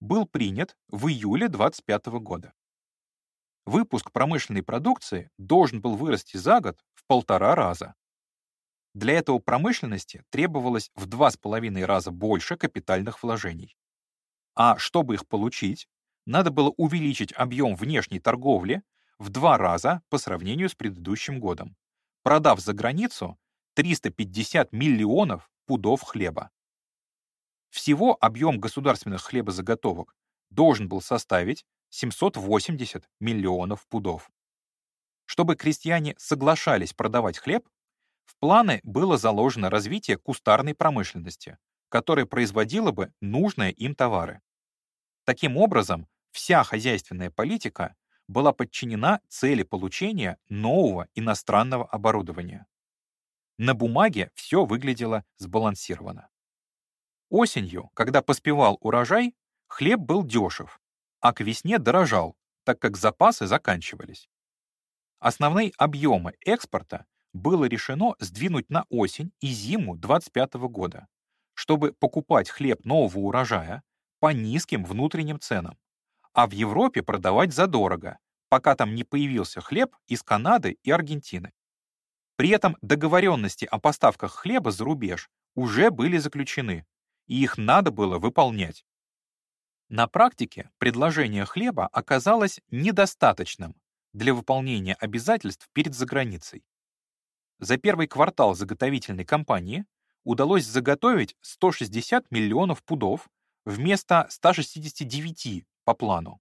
Speaker 1: был принят в июле 25 года. Выпуск промышленной продукции должен был вырасти за год в полтора раза. Для этого промышленности требовалось в два с половиной раза больше капитальных вложений. А чтобы их получить, надо было увеличить объем внешней торговли в два раза по сравнению с предыдущим годом, продав за границу 350 миллионов пудов хлеба. Всего объем государственных хлебозаготовок должен был составить 780 миллионов пудов. Чтобы крестьяне соглашались продавать хлеб, в планы было заложено развитие кустарной промышленности, которая производила бы нужные им товары. Таким образом, вся хозяйственная политика была подчинена цели получения нового иностранного оборудования. На бумаге все выглядело сбалансированно. Осенью, когда поспевал урожай, хлеб был дешев, а к весне дорожал, так как запасы заканчивались. Основные объемы экспорта было решено сдвинуть на осень и зиму 25 года, чтобы покупать хлеб нового урожая по низким внутренним ценам, а в Европе продавать задорого, пока там не появился хлеб из Канады и Аргентины. При этом договоренности о поставках хлеба за рубеж уже были заключены, и их надо было выполнять. На практике предложение хлеба оказалось недостаточным для выполнения обязательств перед заграницей. За первый квартал заготовительной кампании удалось заготовить 160 миллионов пудов вместо 169 по плану.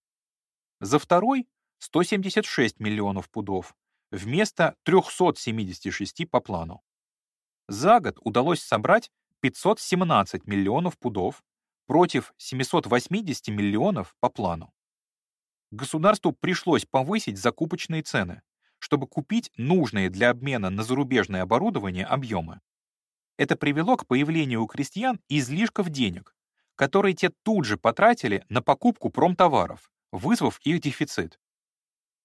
Speaker 1: За второй — 176 миллионов пудов вместо 376 по плану. За год удалось собрать 517 миллионов пудов против 780 миллионов по плану. Государству пришлось повысить закупочные цены, чтобы купить нужные для обмена на зарубежное оборудование объемы. Это привело к появлению у крестьян излишков денег, которые те тут же потратили на покупку промтоваров, вызвав их дефицит.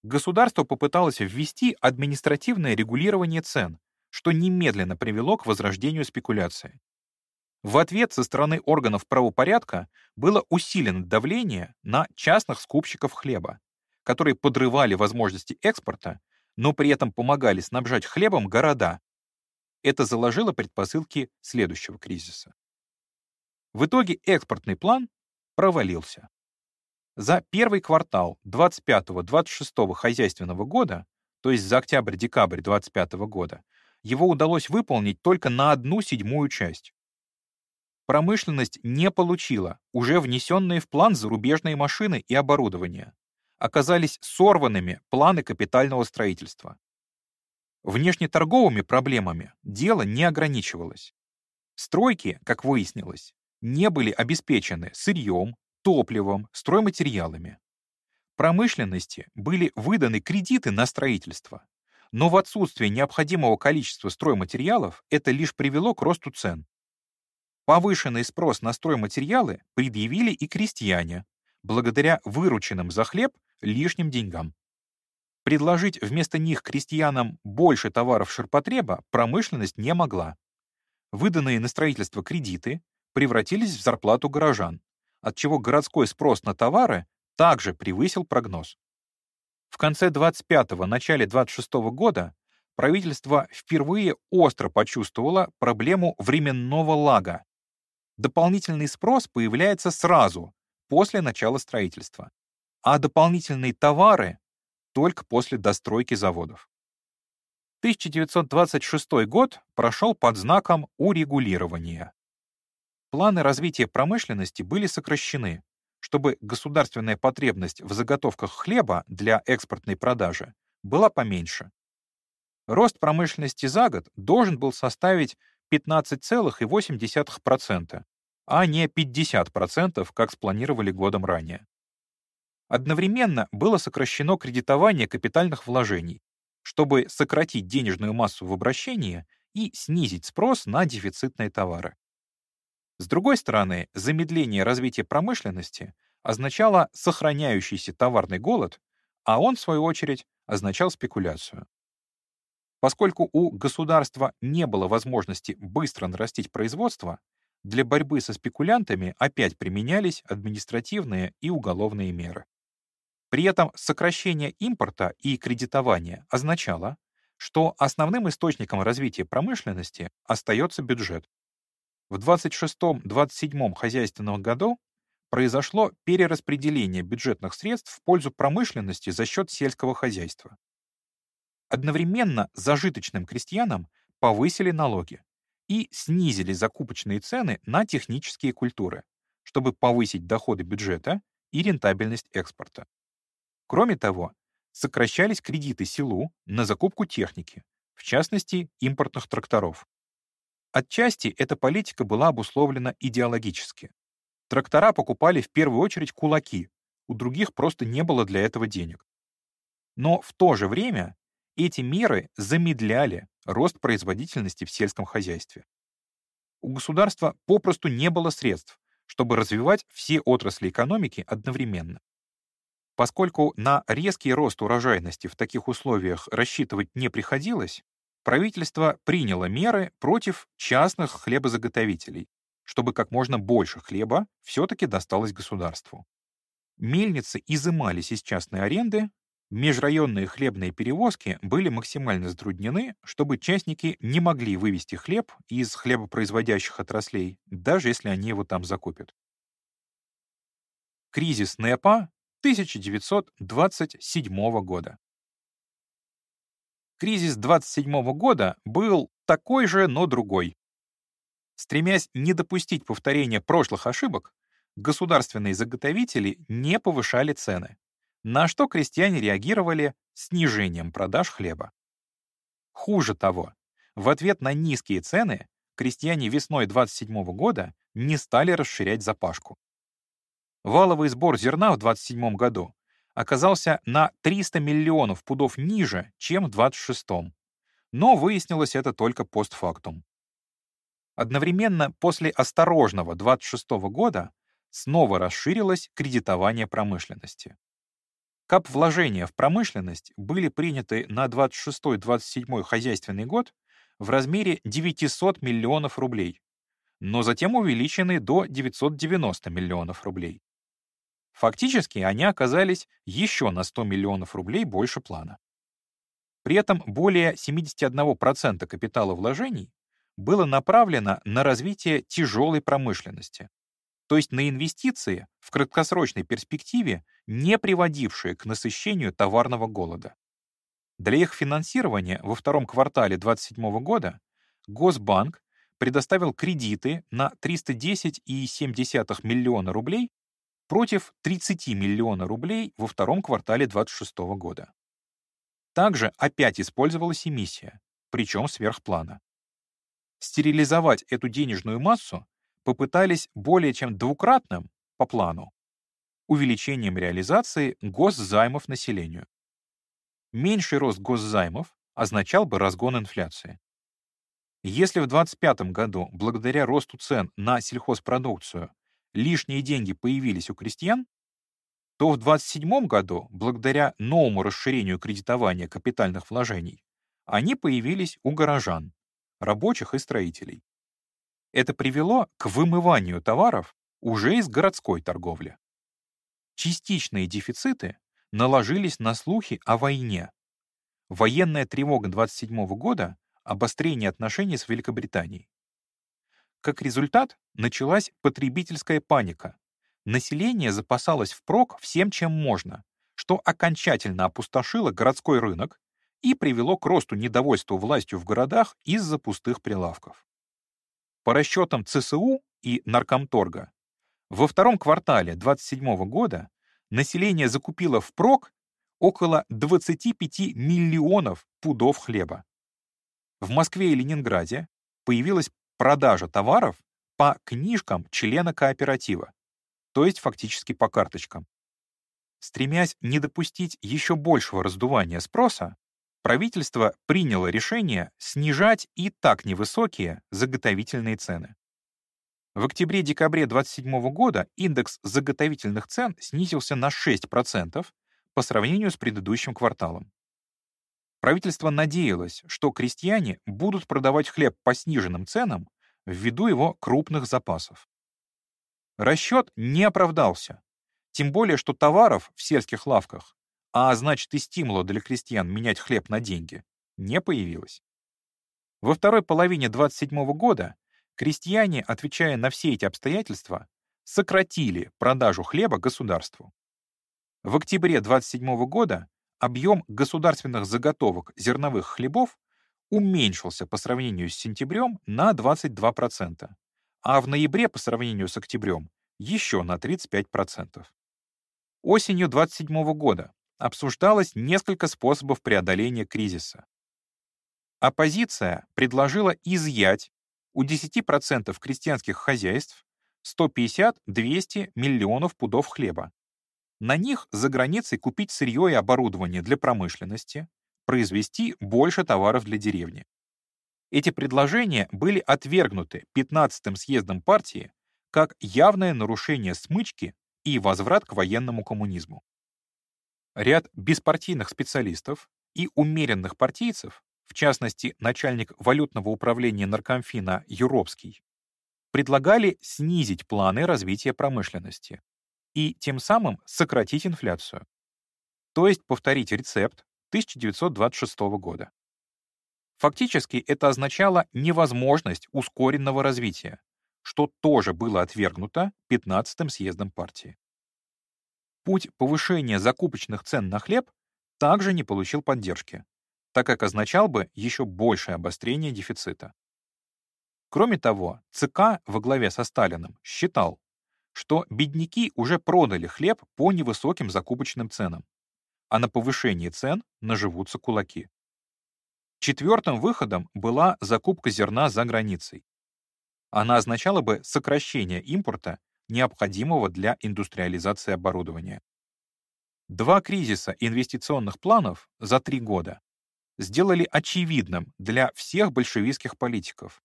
Speaker 1: Государство попыталось ввести административное регулирование цен, что немедленно привело к возрождению спекуляции. В ответ со стороны органов правопорядка было усилено давление на частных скупщиков хлеба, которые подрывали возможности экспорта, но при этом помогали снабжать хлебом города. Это заложило предпосылки следующего кризиса. В итоге экспортный план провалился. За первый квартал 25-26 хозяйственного года, то есть за октябрь-декабрь 25 года, его удалось выполнить только на одну седьмую часть. Промышленность не получила уже внесенные в план зарубежные машины и оборудование. Оказались сорванными планы капитального строительства. Внешнеторговыми проблемами дело не ограничивалось. Стройки, как выяснилось, не были обеспечены сырьем, топливом, стройматериалами. Промышленности были выданы кредиты на строительство, но в отсутствие необходимого количества стройматериалов это лишь привело к росту цен. Повышенный спрос на стройматериалы предъявили и крестьяне, благодаря вырученным за хлеб лишним деньгам. Предложить вместо них крестьянам больше товаров ширпотреба промышленность не могла. Выданные на строительство кредиты превратились в зарплату горожан, отчего городской спрос на товары также превысил прогноз. В конце 25-го, начале 26-го года правительство впервые остро почувствовало проблему временного лага. Дополнительный спрос появляется сразу, после начала строительства, а дополнительные товары только после достройки заводов. 1926 год прошел под знаком урегулирования. Планы развития промышленности были сокращены, чтобы государственная потребность в заготовках хлеба для экспортной продажи была поменьше. Рост промышленности за год должен был составить 15,8%, а не 50%, как спланировали годом ранее. Одновременно было сокращено кредитование капитальных вложений, чтобы сократить денежную массу в обращении и снизить спрос на дефицитные товары. С другой стороны, замедление развития промышленности означало сохраняющийся товарный голод, а он, в свою очередь, означал спекуляцию. Поскольку у государства не было возможности быстро нарастить производство, для борьбы со спекулянтами опять применялись административные и уголовные меры. При этом сокращение импорта и кредитования означало, что основным источником развития промышленности остается бюджет. В 26-27 хозяйственном году произошло перераспределение бюджетных средств в пользу промышленности за счет сельского хозяйства. Одновременно зажиточным крестьянам повысили налоги и снизили закупочные цены на технические культуры, чтобы повысить доходы бюджета и рентабельность экспорта. Кроме того, сокращались кредиты селу на закупку техники, в частности, импортных тракторов. Отчасти эта политика была обусловлена идеологически. Трактора покупали в первую очередь кулаки, у других просто не было для этого денег. Но в то же время эти меры замедляли рост производительности в сельском хозяйстве. У государства попросту не было средств, чтобы развивать все отрасли экономики одновременно. Поскольку на резкий рост урожайности в таких условиях рассчитывать не приходилось, правительство приняло меры против частных хлебозаготовителей, чтобы как можно больше хлеба все-таки досталось государству. Мельницы изымались из частной аренды, межрайонные хлебные перевозки были максимально затруднены, чтобы частники не могли вывести хлеб из хлебопроизводящих отраслей, даже если они его там закупят. Кризис НЭПа 1927 года. Кризис 27 года был такой же, но другой. Стремясь не допустить повторения прошлых ошибок, государственные заготовители не повышали цены, на что крестьяне реагировали снижением продаж хлеба. Хуже того, в ответ на низкие цены крестьяне весной 27 года не стали расширять запашку. Валовый сбор зерна в 27 году оказался на 300 миллионов пудов ниже, чем в 26-м. Но выяснилось это только постфактум. Одновременно после осторожного 26 -го года снова расширилось кредитование промышленности. Кап вложения в промышленность были приняты на 26-27 хозяйственный год в размере 900 миллионов рублей, но затем увеличены до 990 миллионов рублей. Фактически они оказались еще на 100 миллионов рублей больше плана. При этом более 71% капитала вложений было направлено на развитие тяжелой промышленности, то есть на инвестиции в краткосрочной перспективе, не приводившие к насыщению товарного голода. Для их финансирования во втором квартале 2027 года Госбанк предоставил кредиты на 310,7 миллиона рублей против 30 миллиона рублей во втором квартале 2026 года. Также опять использовалась эмиссия, причем сверхплана. Стерилизовать эту денежную массу попытались более чем двукратным по плану увеличением реализации госзаймов населению. Меньший рост госзаймов означал бы разгон инфляции. Если в 2025 году, благодаря росту цен на сельхозпродукцию, лишние деньги появились у крестьян, то в 2027 году, благодаря новому расширению кредитования капитальных вложений, они появились у горожан, рабочих и строителей. Это привело к вымыванию товаров уже из городской торговли. Частичные дефициты наложились на слухи о войне. Военная тревога 27 года — обострение отношений с Великобританией. Как результат, началась потребительская паника. Население запасалось впрок всем, чем можно, что окончательно опустошило городской рынок и привело к росту недовольства властью в городах из-за пустых прилавков. По расчетам ЦСУ и Наркомторга, во втором квартале 2027 года население закупило впрок около 25 миллионов пудов хлеба. В Москве и Ленинграде появилась продажа товаров по книжкам члена кооператива, то есть фактически по карточкам. Стремясь не допустить еще большего раздувания спроса, правительство приняло решение снижать и так невысокие заготовительные цены. В октябре-декабре 2027 года индекс заготовительных цен снизился на 6% по сравнению с предыдущим кварталом. Правительство надеялось, что крестьяне будут продавать хлеб по сниженным ценам ввиду его крупных запасов. Расчет не оправдался, тем более что товаров в сельских лавках, а значит и стимула для крестьян менять хлеб на деньги, не появилось. Во второй половине 27 года крестьяне, отвечая на все эти обстоятельства, сократили продажу хлеба государству. В октябре 27 года объем государственных заготовок зерновых хлебов уменьшился по сравнению с сентябрем на 22%, а в ноябре по сравнению с октябрем еще на 35%. Осенью 27 года обсуждалось несколько способов преодоления кризиса. Оппозиция предложила изъять у 10% крестьянских хозяйств 150-200 миллионов пудов хлеба. На них за границей купить сырье и оборудование для промышленности, произвести больше товаров для деревни. Эти предложения были отвергнуты 15-м съездом партии как явное нарушение смычки и возврат к военному коммунизму. Ряд беспартийных специалистов и умеренных партийцев в частности, начальник валютного управления Наркомфина Юровский, предлагали снизить планы развития промышленности и тем самым сократить инфляцию, то есть повторить рецепт 1926 года. Фактически это означало невозможность ускоренного развития, что тоже было отвергнуто 15-м съездом партии. Путь повышения закупочных цен на хлеб также не получил поддержки, так как означал бы еще большее обострение дефицита. Кроме того, ЦК во главе со Сталиным считал, что бедняки уже продали хлеб по невысоким закупочным ценам, а на повышении цен наживутся кулаки. Четвертым выходом была закупка зерна за границей. Она означала бы сокращение импорта, необходимого для индустриализации оборудования. Два кризиса инвестиционных планов за три года сделали очевидным для всех большевистских политиков,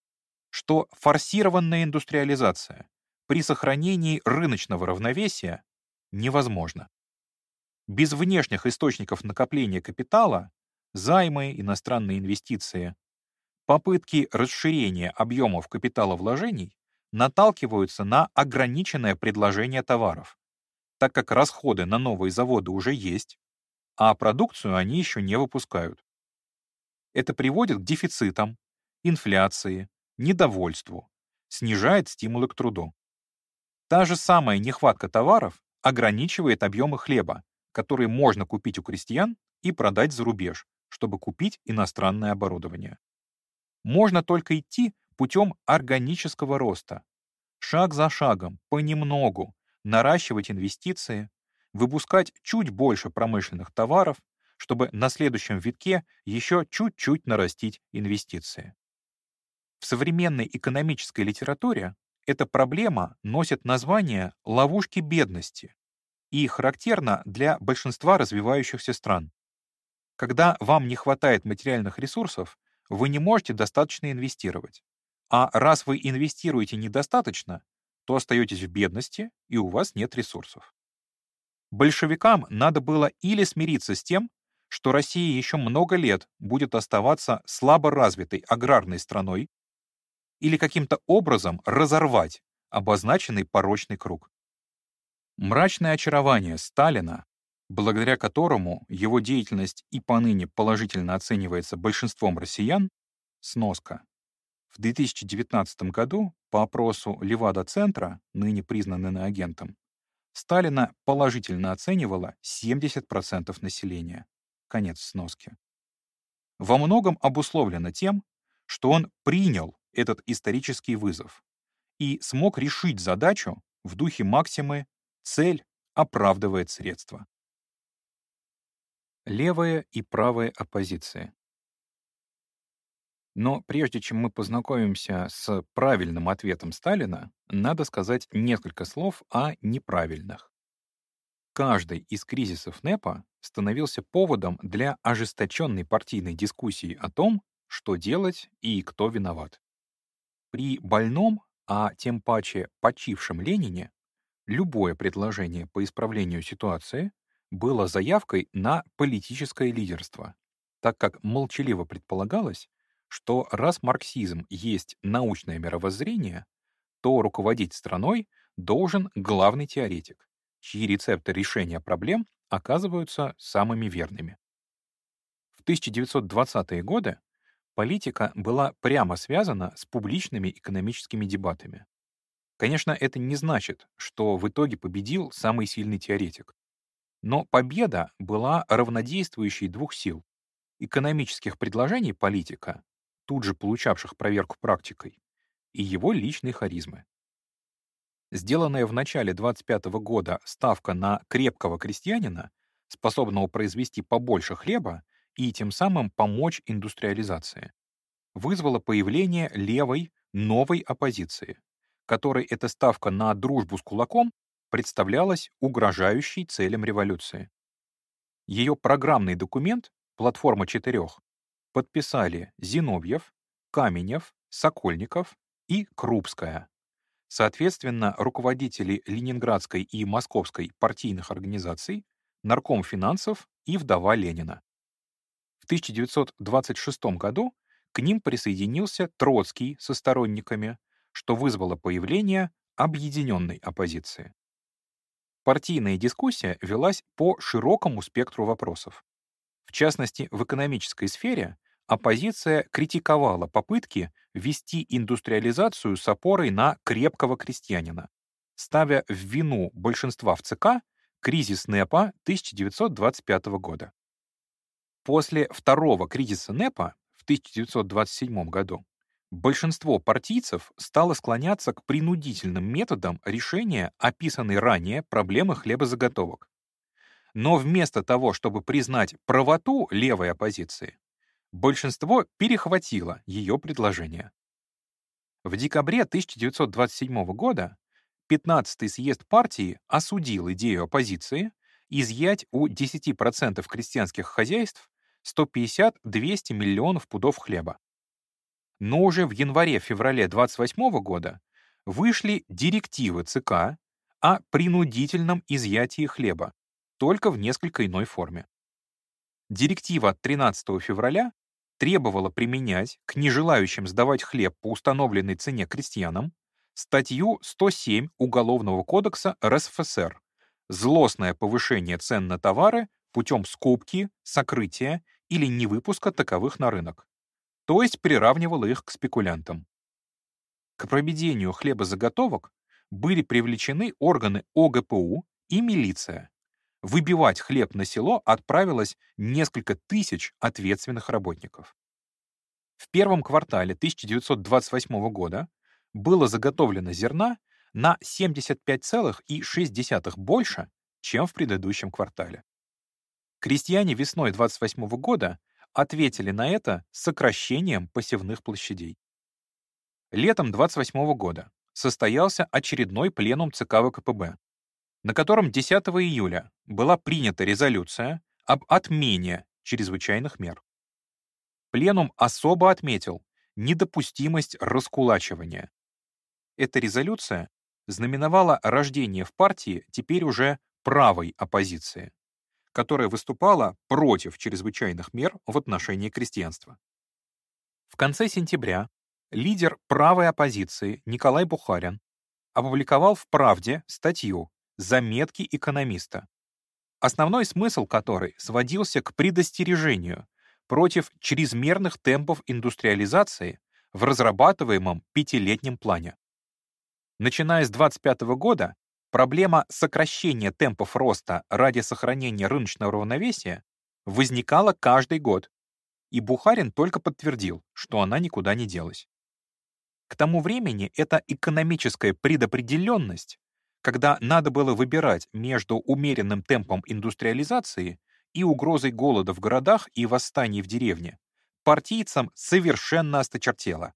Speaker 1: что форсированная индустриализация при сохранении рыночного равновесия невозможна. Без внешних источников накопления капитала, займы, иностранные инвестиции, попытки расширения объемов капиталовложений наталкиваются на ограниченное предложение товаров, так как расходы на новые заводы уже есть, а продукцию они еще не выпускают. Это приводит к дефицитам, инфляции, недовольству, снижает стимулы к труду. Та же самая нехватка товаров ограничивает объемы хлеба, которые можно купить у крестьян и продать за рубеж, чтобы купить иностранное оборудование. Можно только идти путем органического роста, шаг за шагом, понемногу, наращивать инвестиции, выпускать чуть больше промышленных товаров, чтобы на следующем витке еще чуть-чуть нарастить инвестиции. В современной экономической литературе эта проблема носит название «ловушки бедности». и характерна для большинства развивающихся стран. Когда вам не хватает материальных ресурсов, вы не можете достаточно инвестировать. А раз вы инвестируете недостаточно, то остаетесь в бедности, и у вас нет ресурсов. Большевикам надо было или смириться с тем, что Россия еще много лет будет оставаться слабо развитой аграрной страной, или каким-то образом разорвать обозначенный порочный круг. Мрачное очарование Сталина, благодаря которому его деятельность и поныне положительно оценивается большинством россиян, сноска. В 2019 году по опросу Левада-центра, ныне признанный агентом, Сталина положительно оценивало 70% населения. Конец сноски. Во многом обусловлено тем, что он принял этот исторический вызов и смог решить задачу в духе Максимы «цель оправдывает средства». Левая и правая оппозиции. Но прежде чем мы познакомимся с правильным ответом Сталина, надо сказать несколько слов о неправильных. Каждый из кризисов НЭПа становился поводом для ожесточенной партийной дискуссии о том, что делать и кто виноват. При больном, а тем паче почившем Ленине, любое предложение по исправлению ситуации было заявкой на политическое лидерство, так как молчаливо предполагалось, что раз марксизм есть научное мировоззрение, то руководить страной должен главный теоретик, чьи рецепты решения проблем оказываются самыми верными. В 1920-е годы политика была прямо связана с публичными экономическими дебатами. Конечно, это не значит, что в итоге победил самый сильный теоретик. Но победа была равнодействующей двух сил — экономических предложений политика тут же получавших проверку практикой, и его личной харизмы. Сделанная в начале 25 года ставка на крепкого крестьянина, способного произвести побольше хлеба и тем самым помочь индустриализации, вызвала появление левой новой оппозиции, которой эта ставка на дружбу с кулаком представлялась угрожающей целям революции. Ее программный документ «Платформа четырех» подписали Зиновьев, Каменев, Сокольников и Крупская. Соответственно, руководители Ленинградской и Московской партийных организаций, нарком финансов и вдова Ленина. В 1926 году к ним присоединился Троцкий со сторонниками, что вызвало появление объединенной оппозиции. Партийная дискуссия велась по широкому спектру вопросов. В частности, в экономической сфере оппозиция критиковала попытки ввести индустриализацию с опорой на крепкого крестьянина, ставя в вину большинства в ЦК кризис НЭПа 1925 года. После второго кризиса НЭПа в 1927 году большинство партийцев стало склоняться к принудительным методам решения описанной ранее проблемы хлебозаготовок. Но вместо того, чтобы признать правоту левой оппозиции, большинство перехватило ее предложение. В декабре 1927 года 15-й съезд партии осудил идею оппозиции изъять у 10% крестьянских хозяйств 150-200 миллионов пудов хлеба. Но уже в январе-феврале 28 года вышли директивы ЦК о принудительном изъятии хлеба, только в несколько иной форме. Директива от 13 февраля требовала применять к нежелающим сдавать хлеб по установленной цене крестьянам статью 107 Уголовного кодекса РСФСР «Злостное повышение цен на товары путем скупки, сокрытия или невыпуска таковых на рынок», то есть приравнивала их к спекулянтам. К проведению хлебозаготовок были привлечены органы ОГПУ и милиция. Выбивать хлеб на село отправилось несколько тысяч ответственных работников. В первом квартале 1928 года было заготовлено зерна на 75,6 больше, чем в предыдущем квартале. Крестьяне весной 28 года ответили на это сокращением посевных площадей. Летом 28 года состоялся очередной пленум ЦК ВКПБ, на котором 10 июля была принята резолюция об отмене чрезвычайных мер. Пленум особо отметил недопустимость раскулачивания. Эта резолюция знаменовала рождение в партии теперь уже правой оппозиции, которая выступала против чрезвычайных мер в отношении крестьянства. В конце сентября лидер правой оппозиции Николай Бухарин опубликовал в «Правде» статью «Заметки экономиста», основной смысл которой сводился к предостережению против чрезмерных темпов индустриализации в разрабатываемом пятилетнем плане. Начиная с 2025 года, проблема сокращения темпов роста ради сохранения рыночного равновесия возникала каждый год, и Бухарин только подтвердил, что она никуда не делась. К тому времени эта экономическая предопределенность, когда надо было выбирать между умеренным темпом индустриализации и угрозой голода в городах и восстаний в деревне, партийцам совершенно осточертела.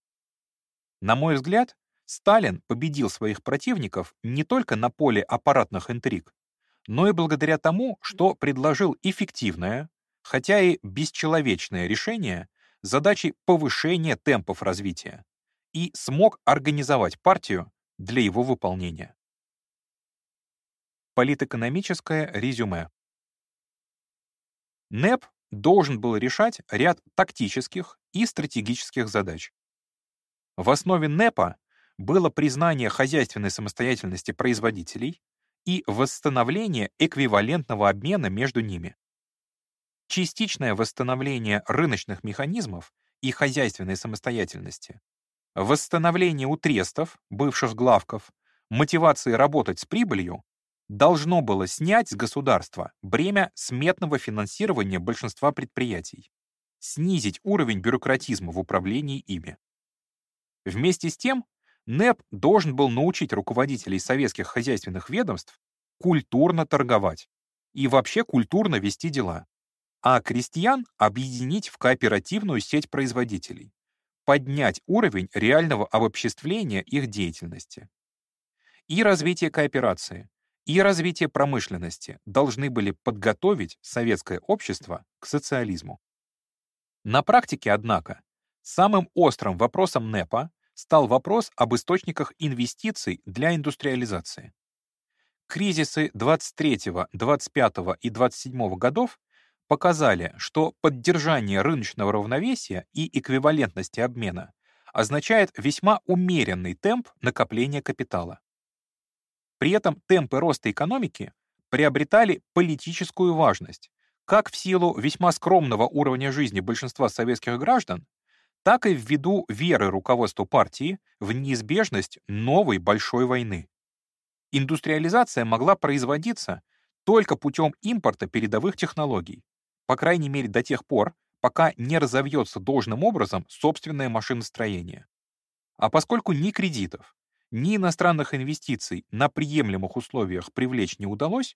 Speaker 1: На мой взгляд, Сталин победил своих противников не только на поле аппаратных интриг, но и благодаря тому, что предложил эффективное, хотя и бесчеловечное решение задачи повышения темпов развития и смог организовать партию для его выполнения. Политэкономическое резюме. НЭП должен был решать ряд тактических и стратегических задач. В основе НЭПа было признание хозяйственной самостоятельности производителей и восстановление эквивалентного обмена между ними. Частичное восстановление рыночных механизмов и хозяйственной самостоятельности, восстановление у трестов, бывших главков, мотивации работать с прибылью должно было снять с государства бремя сметного финансирования большинства предприятий, снизить уровень бюрократизма в управлении ими. Вместе с тем, НЭП должен был научить руководителей советских хозяйственных ведомств культурно торговать и вообще культурно вести дела, а крестьян объединить в кооперативную сеть производителей, поднять уровень реального обобществления их деятельности. И развитие кооперации, и развитие промышленности должны были подготовить советское общество к социализму. На практике, однако, самым острым вопросом НЭПа стал вопрос об источниках инвестиций для индустриализации. Кризисы 23, 25 и 27 годов показали, что поддержание рыночного равновесия и эквивалентности обмена означает весьма умеренный темп накопления капитала. При этом темпы роста экономики приобретали политическую важность, как в силу весьма скромного уровня жизни большинства советских граждан, так и ввиду веры руководства партии в неизбежность новой большой войны. Индустриализация могла производиться только путем импорта передовых технологий, по крайней мере до тех пор, пока не разовьется должным образом собственное машиностроение. А поскольку ни кредитов, ни иностранных инвестиций на приемлемых условиях привлечь не удалось,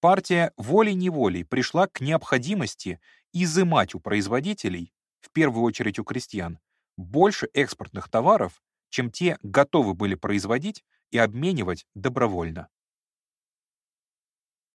Speaker 1: партия волей-неволей пришла к необходимости изымать у производителей в первую очередь у крестьян, больше экспортных товаров, чем те готовы были производить и обменивать добровольно.